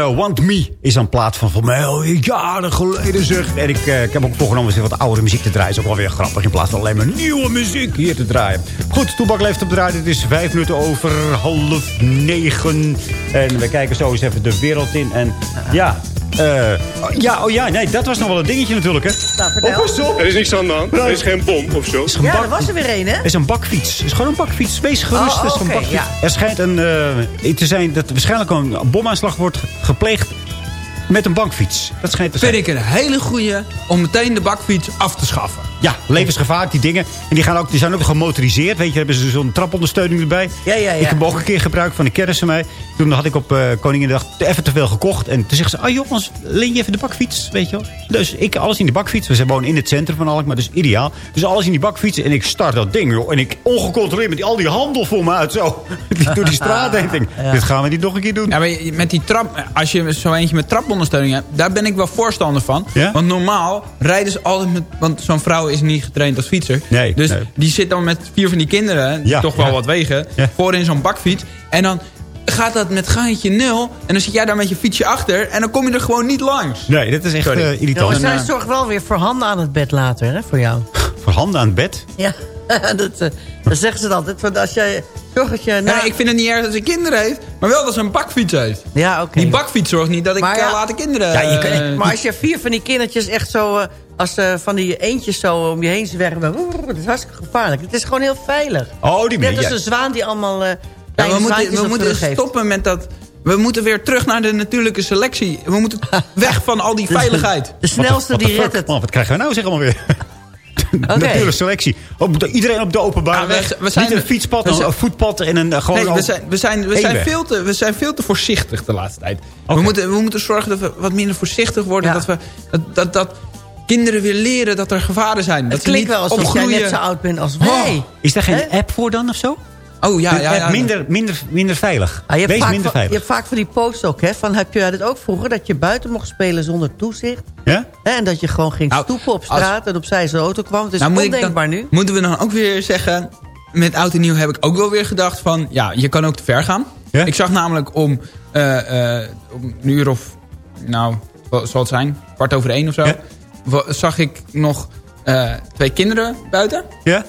Want Me is een plaat van voor mij al jaren geleden zeg. En ik, eh, ik heb ook voorgenomen wat oudere muziek te draaien. Is ook wel weer grappig in plaats van alleen maar nieuwe muziek hier te draaien. Goed, Toebak leeft op de radio. Het is vijf minuten over half negen. En we kijken zo eens even de wereld in. En ja, eh, ja, oh ja, nee, dat was nog wel een dingetje natuurlijk, hè. Nou, vertel. Oh. Er is niks aan de hand. Er is geen bom of zo. Ja, bak- er was er weer een, hè? Het is een bakfiets. Het is gewoon een bakfiets. Wees gerust. Oh, het is een bakfiets. ja. Er schijnt een, eh, te zijn dat er waarschijnlijk een bomaanslag wordt gepleegd met een bakfiets. Dat schijnt te zijn. Vind ik een hele goeie om meteen de bakfiets af te schaffen. Ja, levensgevaarlijk die dingen. En die, gaan ook, die zijn ook gemotoriseerd. Weet je, hebben ze zo'n trapondersteuning erbij. Ja, ja, ja. Ik heb hem ook een keer gebruikt van de kennis van mij. Toen had ik op uh, Koninginnedag even te veel gekocht. En toen zegt ze, ah jongens, leen je even de bakfiets, weet je wel. Dus ik alles in die bakfiets. We zijn wonen in het centrum van Alkmaar, dus ideaal. Dus alles in die bakfiets. En ik start dat ding, joh. En ik ongecontroleerd met die, al die handel voor me uit, zo. Door die straat heen. Denk, Dit gaan we niet nog een keer doen. Ja, maar met die trap, als je zo eentje met trapondersteuning hebt, daar ben ik wel voorstander van. Ja? Want normaal rijden ze altijd met, want zo'n vrouw is niet getraind als fietser. Nee, dus nee. die zit dan met vier van die kinderen, die Ja, toch wel ja. wat wegen, Ja. voor in zo'n bakfiets. En dan gaat dat met gaantje nul. En dan zit jij daar met je fietsje achter en dan kom je er gewoon niet langs. Nee, dat is echt eh, irritant. Jongens, En, zij zorgt wel weer voor handen aan het bed later, hè, voor jou. Voor handen aan het bed. Ja, dat, eh, dat zeggen ze dan altijd. Want als jij zorgt dat je... Ja, ik vind het niet erg dat ze kinderen heeft, maar wel dat ze een bakfiets heeft. Ja, oké. Die bakfiets zorgt niet dat ik Maar ja- later kinderen... Ja, je kan- eh, Maar als je vier van die kindertjes echt zo... eh, als eh, van die eentjes zo om je heen zwerven... Dat is hartstikke gevaarlijk. Het is gewoon heel veilig. Oh, die Net meer. als een zwaan die allemaal... eh Ja, we moeten, we moeten stoppen met dat... We moeten weer terug naar de natuurlijke selectie. We moeten weg van al die veiligheid. De snelste de- die redt het. Man, wat krijgen we nou zeg allemaal weer? Natuurlijke selectie. Op de- iedereen op de openbare Ja, we- weg. we zijn- Niet een fietspad, we zijn- een voetpad en een eh, gewoon... Nee, we zijn, we zijn, we, zijn veel te, we zijn veel te voorzichtig de laatste tijd. We, moeten, we moeten zorgen dat we wat minder voorzichtig worden. Ja. Dat, we, dat, dat, dat kinderen weer leren dat er gevaren zijn. Dat Het ze klinkt niet wel alsof jij opgroeien- net zo oud bent als Oh. wij. Is daar geen app voor dan of zo? Oh ja, Een ja, ja. minder, minder, minder veilig. Ah, je, Wees minder van, je veilig. hebt vaak van die posts ook, hè? Van, heb je dit ook vroeger? Dat je buiten mocht spelen zonder toezicht. Ja? En dat je gewoon ging Nou, stoepen op als- straat en opzij zijn auto kwam. Het is Nou, dan- ondenkbaar nu. Moeten we dan ook weer zeggen... Met oud en nieuw heb ik ook wel weer gedacht van... Ja, je kan ook te ver gaan. Ja? Ik zag namelijk om, eh, eh, om een uur of... Nou, wat zal het zijn? Kwart over één of zo. Ja? Zag ik nog eh, twee kinderen buiten. Ja?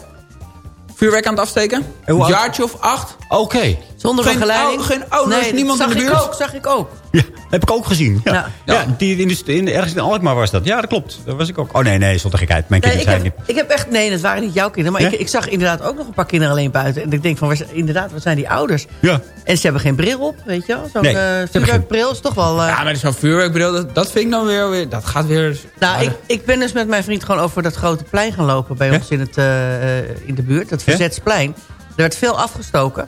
Vuurwerk aan het afsteken. Een jaartje of acht. Oké. Zonder Geen begeleiding. ou- geen ouders, nee, niemand zag in de ik buurt. ook, zag ik ook. Ja, heb ik ook gezien. Ja, Ja. ja. Ja. die in de, in, ergens in Alkmaar was dat. Ja, dat klopt. Dat was ik ook. Oh nee, nee, stond er gekheid. Mijn Nee, kinderen zijn heb, niet... ik heb echt... Nee, dat waren niet jouw kinderen. Maar Ja? ik, ik zag inderdaad ook nog een paar kinderen alleen buiten. En ik denk van, inderdaad, wat zijn die ouders? Ja. En ze hebben geen bril op, weet je wel? Zo'n Nee, eh, ze hebben geen- vuurwerkbril is toch wel... eh, Ja, maar zo'n vuurwerkbril, dat, dat vind ik dan weer... weer dat gaat weer... Nou, ik, ik ben dus met mijn vriend gewoon over dat grote plein gaan lopen... bij Ja? ons in, het, eh, in de buurt, het Verzetsplein. Er werd veel afgestoken.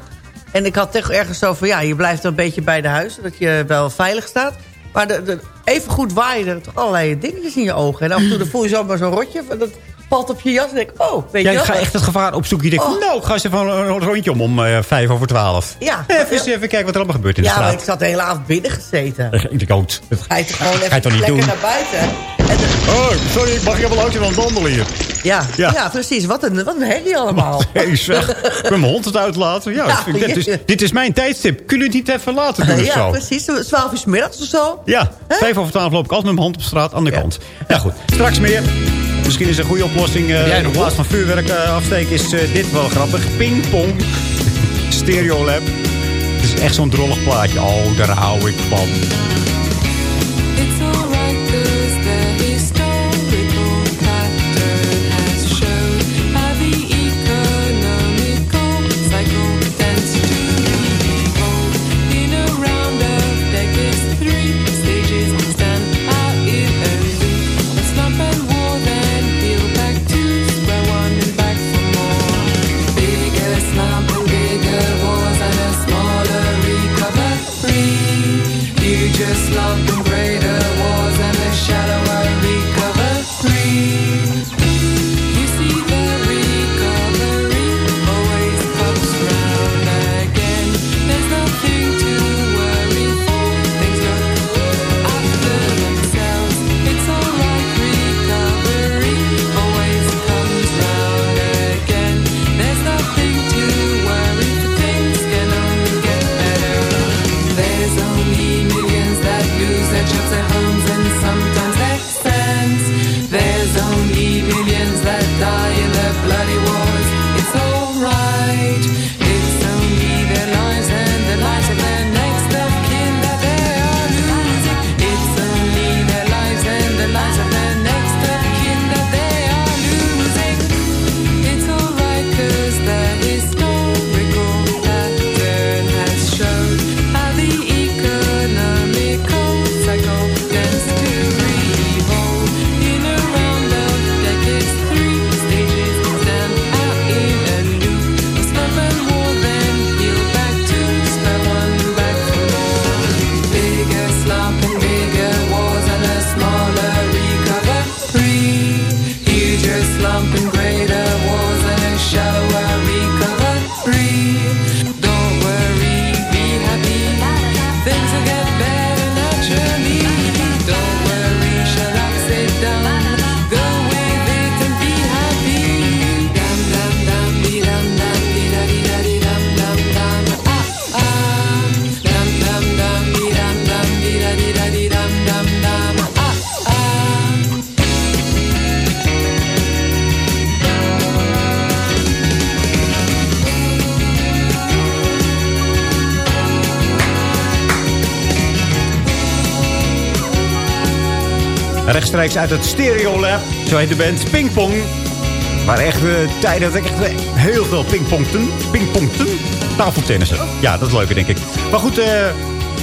En ik had toch ergens zo van... ja, je blijft een beetje bij de huizen... dat je wel veilig staat. Maar de, even goed waaien er allerlei dingetjes in je ogen. En af en toe voel je zomaar zo'n rotje. Dat, valt op je jas en denk oh, weet Ja, je ik wel. ga echt het gevaar opzoeken. Je denkt, Oh. nou, ik ga eens even een rondje om om eh, vijf over twaalf. Ja. Even, eens even kijken wat er allemaal gebeurt in de Ja, straat. ik zat de hele avond binnen gezeten. Ik denk ook. Ga je gewoon even toch niet lekker doen? naar buiten? En de- Oh, sorry, ik mag je wel langs aan het wandelen hier. ja, Ja. ja. precies. Wat een, wat een herrie allemaal. Hey, zeg. Ik ben mijn hond het uitlaten. Ja, Ja, ik vind- dit, is, je- dit is mijn tijdstip. Kun je het niet even laten doen of ja, zo? precies. 12 uur 's middags of zo. Ja, vijf over twaalf loop ik altijd met mijn hand op straat aan de kant. Ja, goed. Straks meer. Misschien is een goede oplossing. jij in plaats van vuurwerk eh, afsteken is eh, dit wel grappig. Pingpong. Stereolab. Het is echt zo'n drollig plaatje. Oh, daar hou ik van. Rechtstreeks uit het Stereolab. Zo heet de band Pingpong. Maar echt eh, tijden dat ik echt eh, heel veel pingpongten. Pingpongten? Tafeltennissen. Ja, dat is leuker, denk ik. Maar goed, eh,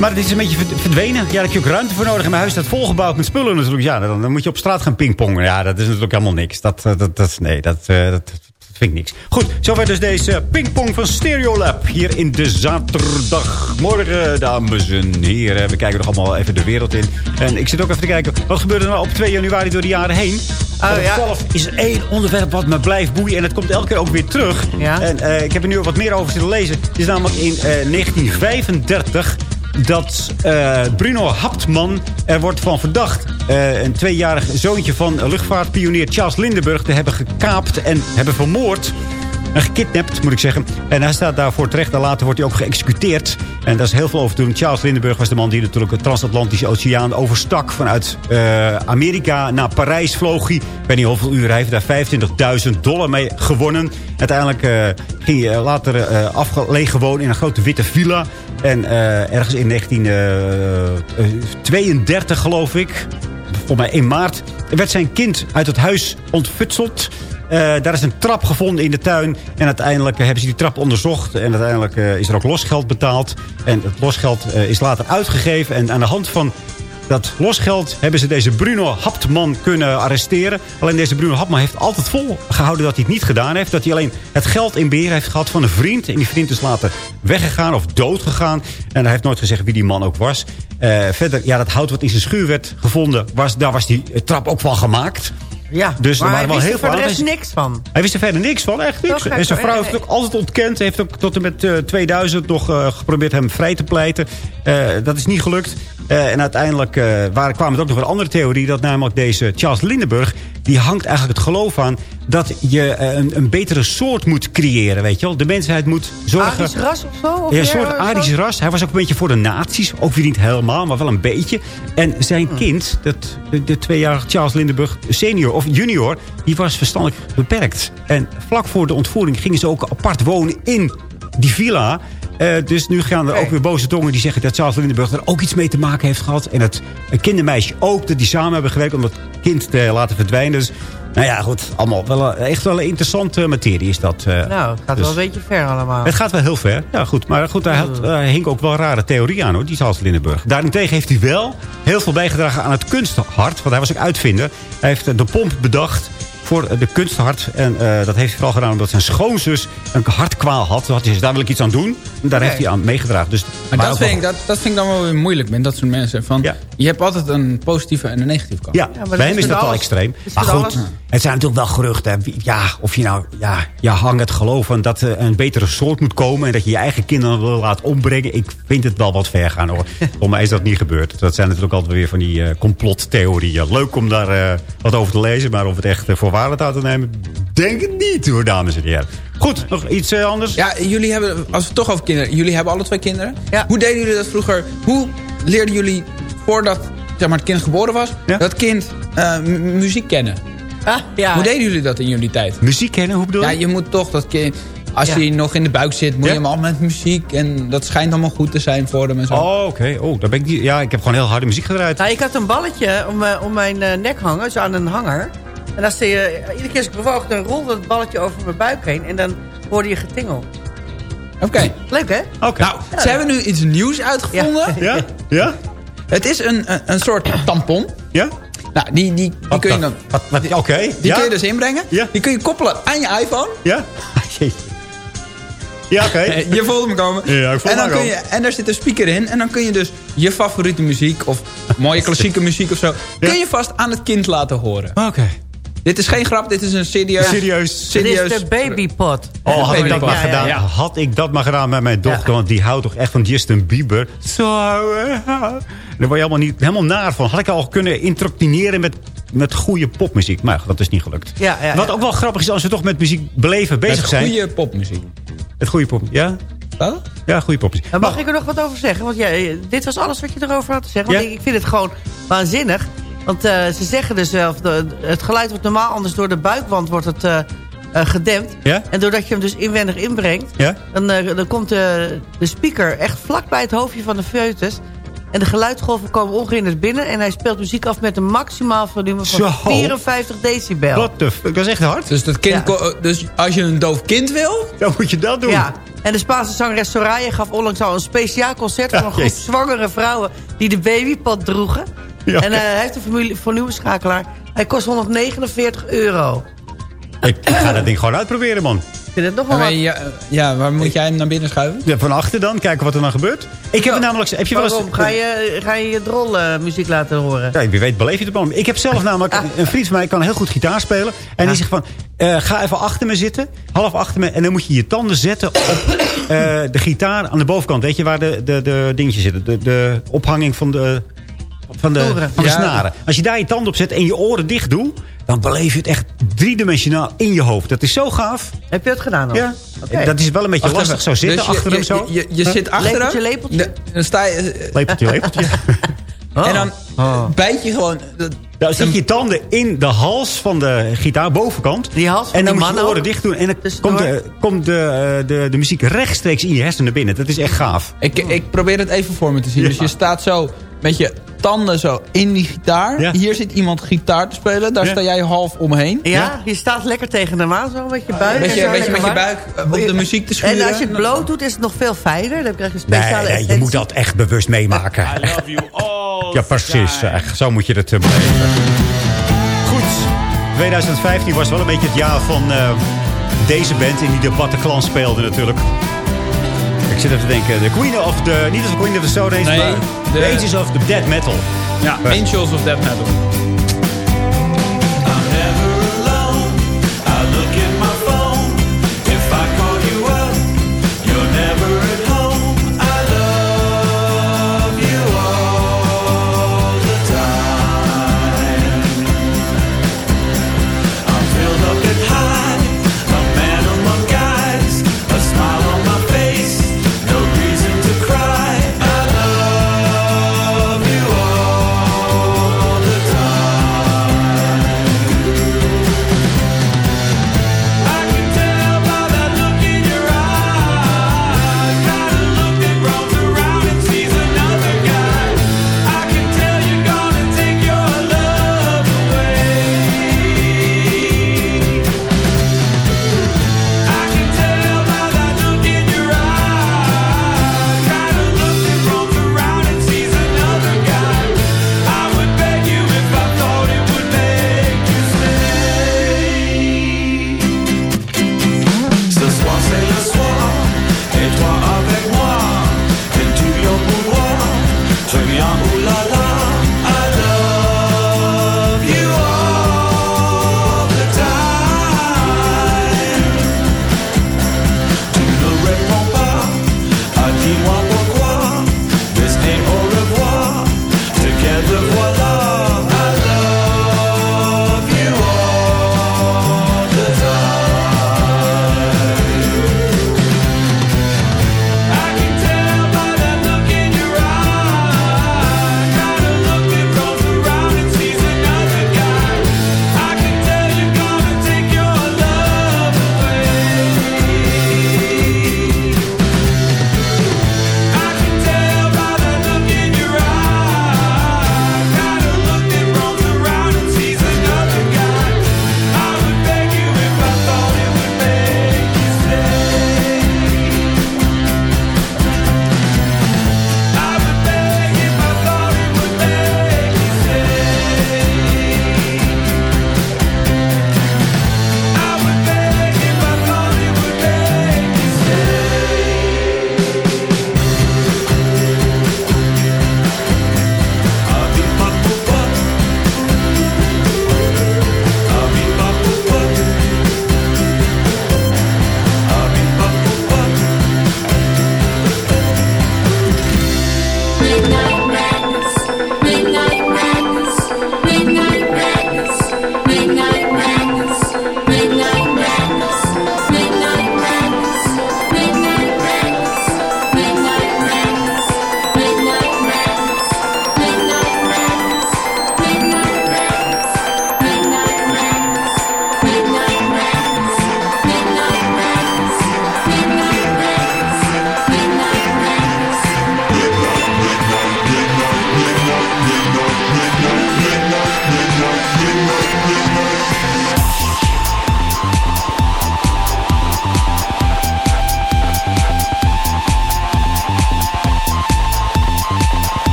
maar het is een beetje verd- verdwenen. Ja, daar heb je ook ruimte voor nodig. En mijn huis staat volgebouwd met spullen natuurlijk. Ja, dan, dan moet je op straat gaan pingpongen. Ja, dat is natuurlijk helemaal niks. Dat, dat, dat, nee, dat, dat vind ik niks. Goed, zover dus deze pingpong van Stereolab. Hier in de zaterdagmorgen, dames en heren. We kijken nog allemaal even de wereld in. En ik zit ook even te kijken, wat gebeurde er nou op 2 januari door de jaren heen? Oh, ja. Zelf is één onderwerp wat me blijft boeien. En het komt elke keer ook weer terug. Ja. En eh, ik heb er nu wat meer over zitten lezen. Het is namelijk in eh, 1935 dat eh, Bruno Haptman er wordt van verdacht. eh, een tweejarig zoontje van luchtvaartpionier Charles Lindbergh... te hebben gekaapt en hebben vermoord. En gekidnapt, moet ik zeggen. En hij staat daarvoor terecht. En later wordt hij ook geëxecuteerd. En daar is heel veel over te doen. Charles Lindbergh was de man die natuurlijk het transatlantische oceaan overstak. Vanuit eh, Amerika naar Parijs vloog hij. Ik weet niet hoeveel uur. Hij heeft daar 25.000 dollar mee gewonnen. Uiteindelijk eh, ging hij eh, later eh afgelegen wonen in een grote witte villa. En ergens in 1932, geloof ik volgens mij in maart, werd zijn kind uit het huis ontfutseld. Eh, daar is een trap gevonden in de tuin. En uiteindelijk eh, hebben ze die trap onderzocht. En uiteindelijk eh, is er ook losgeld betaald. En het losgeld is later uitgegeven. En aan de hand van dat losgeld hebben ze deze Bruno Haptman kunnen arresteren. Alleen deze Bruno Haptman heeft altijd volgehouden dat hij het niet gedaan heeft. Dat hij alleen het geld in beheer heeft gehad van een vriend. En die vriend is later weggegaan of doodgegaan. En hij heeft nooit gezegd wie die man ook was. Verder, ja, dat hout wat in zijn schuur werd gevonden, was, daar was die trap ook van gemaakt. Ja, Dus er maar waren hij wel wist heel er veel de rest aanwezig. niks van. Hij wist er verder niks van, echt niks. En zijn vrouw heeft het ook altijd ontkend. Heeft ook tot en met eh, 2000 nog eh, geprobeerd hem vrij te pleiten. Eh, dat is niet gelukt. En uiteindelijk waren, kwamen er ook nog een andere theorie. Dat namelijk deze Charles Lindenburg... die hangt eigenlijk het geloof aan... dat je eh, een, een betere soort moet creëren, weet je wel. De mensheid moet zorgen... Arisch ras of zo? Of Ja, een soort? Arisch ras. Hij was ook een beetje voor de nazi's. Ook weer niet helemaal, maar wel een beetje. En zijn Hmm. kind, dat, de, de tweejarige Charles Lindenburg senior of junior... die was verstandelijk beperkt. En vlak voor de ontvoering gingen ze ook apart wonen in die villa... Eh, dus nu gaan er ook weer boze tongen die zeggen dat Charles Lindenburg er ook iets mee te maken heeft gehad. En het kindermeisje ook, dat die samen hebben gewerkt om dat kind te laten verdwijnen. Dus nou ja, goed, allemaal wel, een- echt wel een interessante materie is dat. eh. Nou, het gaat Dus- wel een beetje ver allemaal. het gaat wel heel ver. Ja, goed. Maar goed, hij, had, hij hing ook wel rare theorie aan, hoor, die Charles Lindenburg. Daarentegen heeft hij wel heel veel bijgedragen aan het kunsthart. Want hij was ook uitvinder. Hij heeft eh, de pomp bedacht voor de kunsthart. En eh, dat heeft hij vooral gedaan omdat zijn schoonzus een hartkwaal had. Toen had hij gezegd, daar wil ik iets aan doen. En daar heeft hij aan meegedragen. Dus, Maar dat vind, ik, dat, dat vind ik dan wel weer moeilijk met dat soort mensen. Van, Je hebt altijd een positieve en een negatieve kant. Ja, bij hem is dat wel extreem. Maar goed, het zijn natuurlijk wel geruchten. Ja, of je nou, ja, je hangt het geloof aan dat er een betere soort moet komen. En dat je je eigen kinderen wil laten ombrengen. Ik vind het wel wat ver gaan hoor. Voor mij is dat niet gebeurd. Dat zijn natuurlijk altijd weer van die eh, complottheorieën. Leuk om daar eh, wat over te lezen. Maar of het echt eh, voor waarheid aan te nemen, denk ik niet hoor, dames en heren. Goed, nog iets eh, anders? Ja, jullie hebben, als we het toch over kinderen... Jullie hebben alle twee kinderen. Hoe deden jullie dat vroeger? Hoe leerden jullie, voordat zeg maar, het kind geboren was... dat kind eh, mu- muziek kennen? ja. Hoe deden jullie dat in jullie tijd? Muziek kennen, hoe bedoel je? Ja, je moet toch dat kind... Als Ja. hij nog in de buik zit, moet je hem al met muziek... en dat schijnt allemaal goed te zijn voor hem en zo. Oh, oké. Oh, daar ben ik niet... Ja, ik heb gewoon heel harde muziek gedraaid. Nou, ik had een balletje om, eh, om mijn eh, nek hangen, zo aan een hanger. En als je, iedere keer als ik bewoog, dan rolde het balletje over mijn buik heen. En dan hoorde je getingel. Oké. Leuk, hè? Oké. Nou, ze hebben nu iets nieuws uitgevonden. Ja? Ja? Het is een, een, een soort tampon. Ja? Nou, die, die, die kun je dan... Oké. Die ja? kun je dus inbrengen. Ja. Die kun je koppelen aan je iPhone. Ja? Ja, oké. Eh, Je voelt hem komen. Ja, ik voel en, dan kun je, en daar zit een speaker in. En dan kun je dus je favoriete muziek... of mooie klassieke muziek of zo... kun je vast aan het kind laten horen. Oké. Dit is geen grap, dit is een serieus... Serieus. serieus Dit is de babypot. Oh, had ik dat maar gedaan. ja. Had ik dat maar gedaan met mijn dochter. Want die houdt toch echt van Justin Bieber. Zo. eh, Daar word je helemaal, niet, helemaal naar van. Had ik al kunnen introduktioneren met, met goede popmuziek. Maar dat is niet gelukt. Ja, ja, Wat ook wel grappig is als we toch met muziek beleven bezig Met zijn. goede popmuziek. Het goede pop. Ja? Wat? Ja, goede popmuziek. En mag ik er nog wat over zeggen? Want ja, dit was alles wat je erover had te zeggen. Want Ja. ik, ik vind het gewoon waanzinnig. Want eh, ze zeggen dus zelf, de, het geluid wordt normaal anders door de buikwand wordt het eh, eh, gedempt. Ja? En doordat je hem dus inwendig inbrengt, Ja? dan, eh, dan komt de, de speaker echt vlak bij het hoofdje van de foetus. En de geluidsgolven komen ongehinderd binnen. En hij speelt muziek af met een maximaal volume van Zo. 54 decibel. What the fuck? Dat is echt hard. Dus, dat kind Ja. dus als je een doof kind wil... Dan moet je dat doen. Ja, en de Spaanse zangeres Soraya gaf onlangs al een speciaal concert... voor een groep jezus. zwangere vrouwen die de babypad droegen. Ja, en eh, hij heeft een formule- volumeschakelaar. Hij kost 149 euro. Ik, ik ga dat ding gewoon uitproberen, man. Ik vind het nog wel wat. ja, ja, waar moet jij hem naar binnen schuiven? Ja, van achter dan, kijken wat er dan gebeurt. Ik heb namelijk... Heb je wel eens, Waarom? Ga je ga je, je drol eh, muziek laten horen? Ja, wie weet beleef je het wel. Ik heb zelf namelijk... Een vriend van mij kan heel goed gitaar spelen. En die zegt van... eh, ga even achter me zitten. Half achter me. En dan moet je je tanden zetten op eh, de gitaar aan de bovenkant. Weet je waar de, de, de dingetjes zitten? De, de ophanging van de, van de, van de Ja. snaren. Als je daar je tanden op zet en je oren dicht doet... dan beleef je het echt driedimensionaal in je hoofd. Dat is zo gaaf. Heb je dat gedaan dan? Ja. Oké. Dat is wel een beetje lastig zo zitten Dus je- achter je, hem zo. Je, je, je Huh? zit achter Lepeltje, hem. lepeltje? Dan sta je... Lepeltje, lepeltje. Oh. En dan Oh. bijt je gewoon... dat- Dan zet je tanden in de hals van de gitaar, bovenkant. Die hals van en dan moet je oren ook? dicht doen. En dan komt, de, komt de, eh, de, de muziek rechtstreeks in je hersenen binnen. Dat is echt gaaf. Ik, ik probeer het even voor me te zien. Dus je staat zo met je tanden zo in die gitaar. Ja. Hier zit iemand gitaar te spelen. Daar Ja. sta jij half omheen. Ja, je staat lekker tegen de maan zo met je buik. Met je, met je, met je lekker buik warm. op de muziek te schuren. En als je het bloot doet, is het nog veel fijner. Dan krijg je Nee, speciale nee, je moet dat echt bewust meemaken. I love you all. Ja, precies. Echt, zo moet je het uh, beleven. Goed. 2015 was wel een beetje het jaar van eh, deze band... in die de Bataclan speelde natuurlijk. Ik zit even te denken. De Queen of the... Niet de Queen of the Stone Nee, maar... The Ages of the Dead Metal. Ja, Ja. Angels of Death Metal.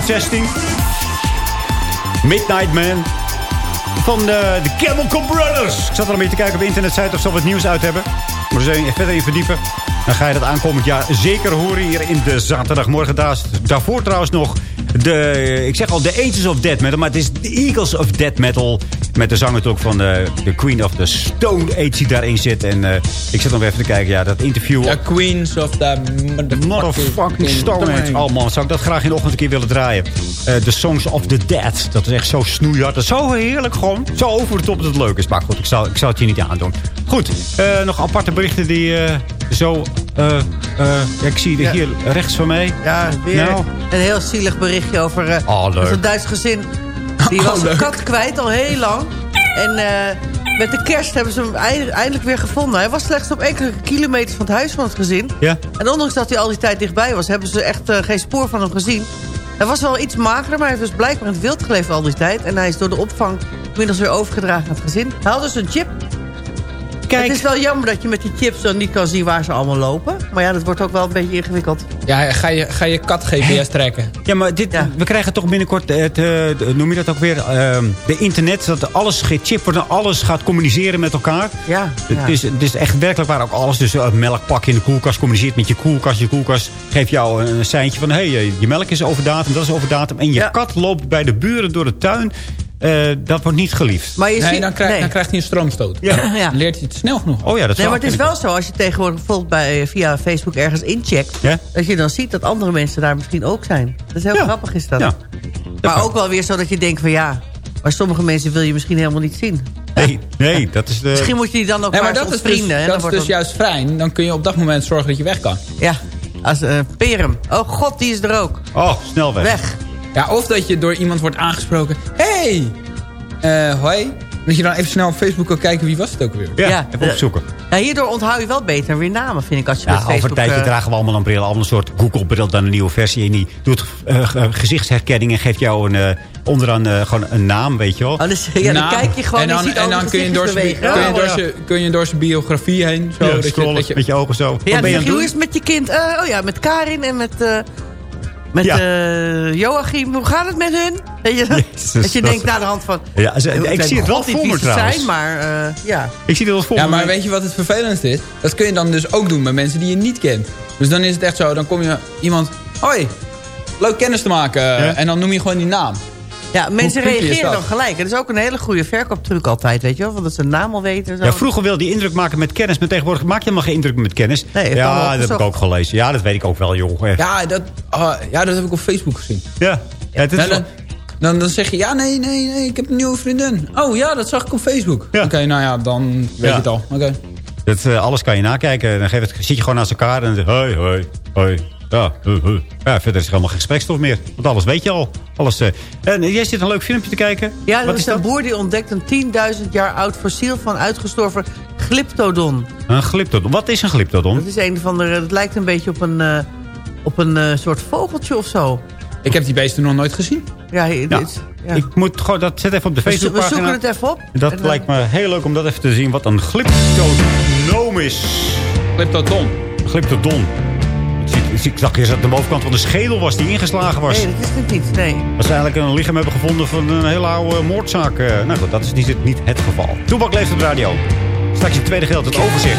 2016. Midnight Man. Van de, de Chemical Brothers. Ik zat er een beetje te kijken op de internetsite of ze wat nieuws uit hebben. Maar er zijn verder in verdiepen. Dan ga je dat aankomend jaar zeker horen hier in de zaterdagmorgen. Daar, daarvoor trouwens nog de, ik zeg al de Angels of Death Metal. Maar het is de Eagles of Death Metal. Met de zanger ook van de, de Queen of the Stone Age die daarin zit. En eh, ik zit nog even te kijken. Ja, dat interview... The Queens of the Motherfucking Stone Age. Oh man, zou ik dat graag in de ochtend een keer willen draaien. Eh, The Songs of the Dead. Dat is echt zo snoeihard. Dat is zo heerlijk gewoon. Zo over de top dat het leuk is. Maar goed, ik zal, ik zal het je niet aandoen. Goed, eh, nog aparte berichten die eh, zo... eh, eh, ja, ik zie Ja. hier rechts van mij. Ja, weer Nou. een heel zielig berichtje over uh, Oh, leuk. een Duits gezin. Die Oh, was kat kwijt al heel lang. En eh, met de kerst hebben ze hem eindelijk, weer gevonden. Hij was slechts op enkele kilometers van het huis van het gezin. Ja. En ondanks dat hij al die tijd dichtbij was... hebben ze echt eh, geen spoor van hem gezien. Hij was wel iets magerder, maar hij heeft dus blijkbaar in het wild geleefd al die tijd. En hij is door de opvang inmiddels weer overgedragen aan het gezin. Hij had dus een chip. Kijk. Het is wel jammer dat je met die chips dan niet kan zien waar ze allemaal lopen. Maar ja, dat wordt ook wel een beetje ingewikkeld. Ja, ga je, ga je kat GPS trekken. Ja, maar dit, we krijgen toch binnenkort, het, eh, noem je dat ook weer, ehm, de internet. Dat alles gechipt wordt en alles gaat communiceren met elkaar. Ja, Het, ja. is, het is echt werkelijk waar ook alles. Dus uh, melkpak in de koelkast communiceert met je koelkast. Je koelkast geeft jou een, een seintje van... hé, hey, je melk is over datum, dat is over datum. En je kat loopt bij de buren door de tuin. Eh, dat wordt niet geliefd. Maar je nee, ziet- dan, krijg, nee. dan krijgt hij een stroomstoot. Ja. Ja. Dan leert hij het snel genoeg. Oh ja, dat Nee, zou maar het is wel zo, als je tegenwoordig bijvoorbeeld bij, via Facebook ergens incheckt... Ja? dat je dan ziet dat andere mensen daar misschien ook zijn. Dat is heel Ja. grappig, is dat. Ja. Maar ook wel weer zo dat je denkt van ja... maar sommige mensen wil je misschien helemaal niet zien. Nee, nee, dat is de... Misschien moet je die dan ook Nee, maar dat is dus, vrienden. en dan dat is dus juist fijn. Dan kun je op dat moment zorgen dat je weg kan. Ja, als uh, Perem. Oh god, die is er ook. Oh, snel weg. Weg. Ja, of dat je door iemand wordt aangesproken. Hey! eh, hoi. Dat je dan even snel op Facebook kan kijken wie was het ook weer. Ja, even eh, opzoeken. Ja, hierdoor onthoud je wel beter weer namen, vind ik, als je Ja, met over Facebook... een tijdje eh, dragen we allemaal een bril. Allemaal een soort Google-bril, dan een nieuwe versie. En die doet eh, ge- gezichtsherkenning en geeft jou een, eh, onderaan eh, gewoon een naam, weet je wel. Oh, dus, ja, dan kijk je gewoon en dan, je ziet en dan kun je door zijn kun je door zijn- kun je door zijn biografie heen. Zo, Ja, dat je, scrollen dat je, met je ogen zo. Wat Ja, ben je doen? hoe is het met je kind? Eh, oh ja, met Karin en met, eh met Ja. eh, Joachim. Hoe gaat het met hun? Weet je, Jezus, dat je denkt na de hand van... Ja, ze- ik zie het wel voor me trouwens. zijn, maar eh, ja. Ik zie het wel voor Ja, maar weet je wat het vervelendste is? Dat kun je dan dus ook doen met mensen die je niet kent. Dus dan is het echt zo, dan kom je iemand... Hoi, leuk kennis te maken. Ja. En dan noem je gewoon die naam. Ja, mensen reageren dan gelijk. Dat is ook een hele goede verkooptruc altijd, weet je wel. Want dat ze een naam al weten en zo. Ja, vroeger wilde je indruk maken met kennis, maar tegenwoordig maak je helemaal geen indruk met kennis. Nee, ja, dat heb ik ook gelezen. Ja, dat weet ik ook wel, joh. Ja, Ja, dat, ah, ja, dat heb ik op Facebook gezien. ja. ja het is wel- dan, dan, dan zeg je, ja, nee, nee, nee, ik heb een nieuwe vriendin. Oh ja, dat zag ik op Facebook. Ja. Oké, nou ja, dan weet Ja. je het al. Oké. dat, eh, alles kan je nakijken. Dan geef het, zit je gewoon naast elkaar en dan zeg je, hoi, hoi, hoi. Ja, huh, huh. ja, verder is er helemaal geen gesprekstof meer. Want alles weet je al. Alles, eh. En jij zit een leuk filmpje te kijken. Ja, dat Wat is is dat? een boer die ontdekt een 10.000 jaar oud fossiel van uitgestorven glyptodon. Een glyptodon. Wat is een glyptodon? Dat is een van de... Het lijkt een beetje op een, eh, op een eh, soort vogeltje of zo. Ik heb die beesten nog nooit gezien. Ja, dit, Ja. ja. Ik moet gewoon dat zet even op de zo- we Facebookpagina. zoeken het even op. Dat dan- lijkt me heel leuk om dat even te zien. Wat een glyptodoom is. Glyptodon. Glyptodon. Ziet- Ik dacht eerst dat het de bovenkant van de schedel was die ingeslagen was. Nee, dat is het niet. Nee. Dat ze eigenlijk een lichaam hebben gevonden van een hele oude moordzaak. Eh, Nou goed, dat is niet, niet het geval. Toebak leeft op de radio. Straks in het tweede gedeelte het overzicht.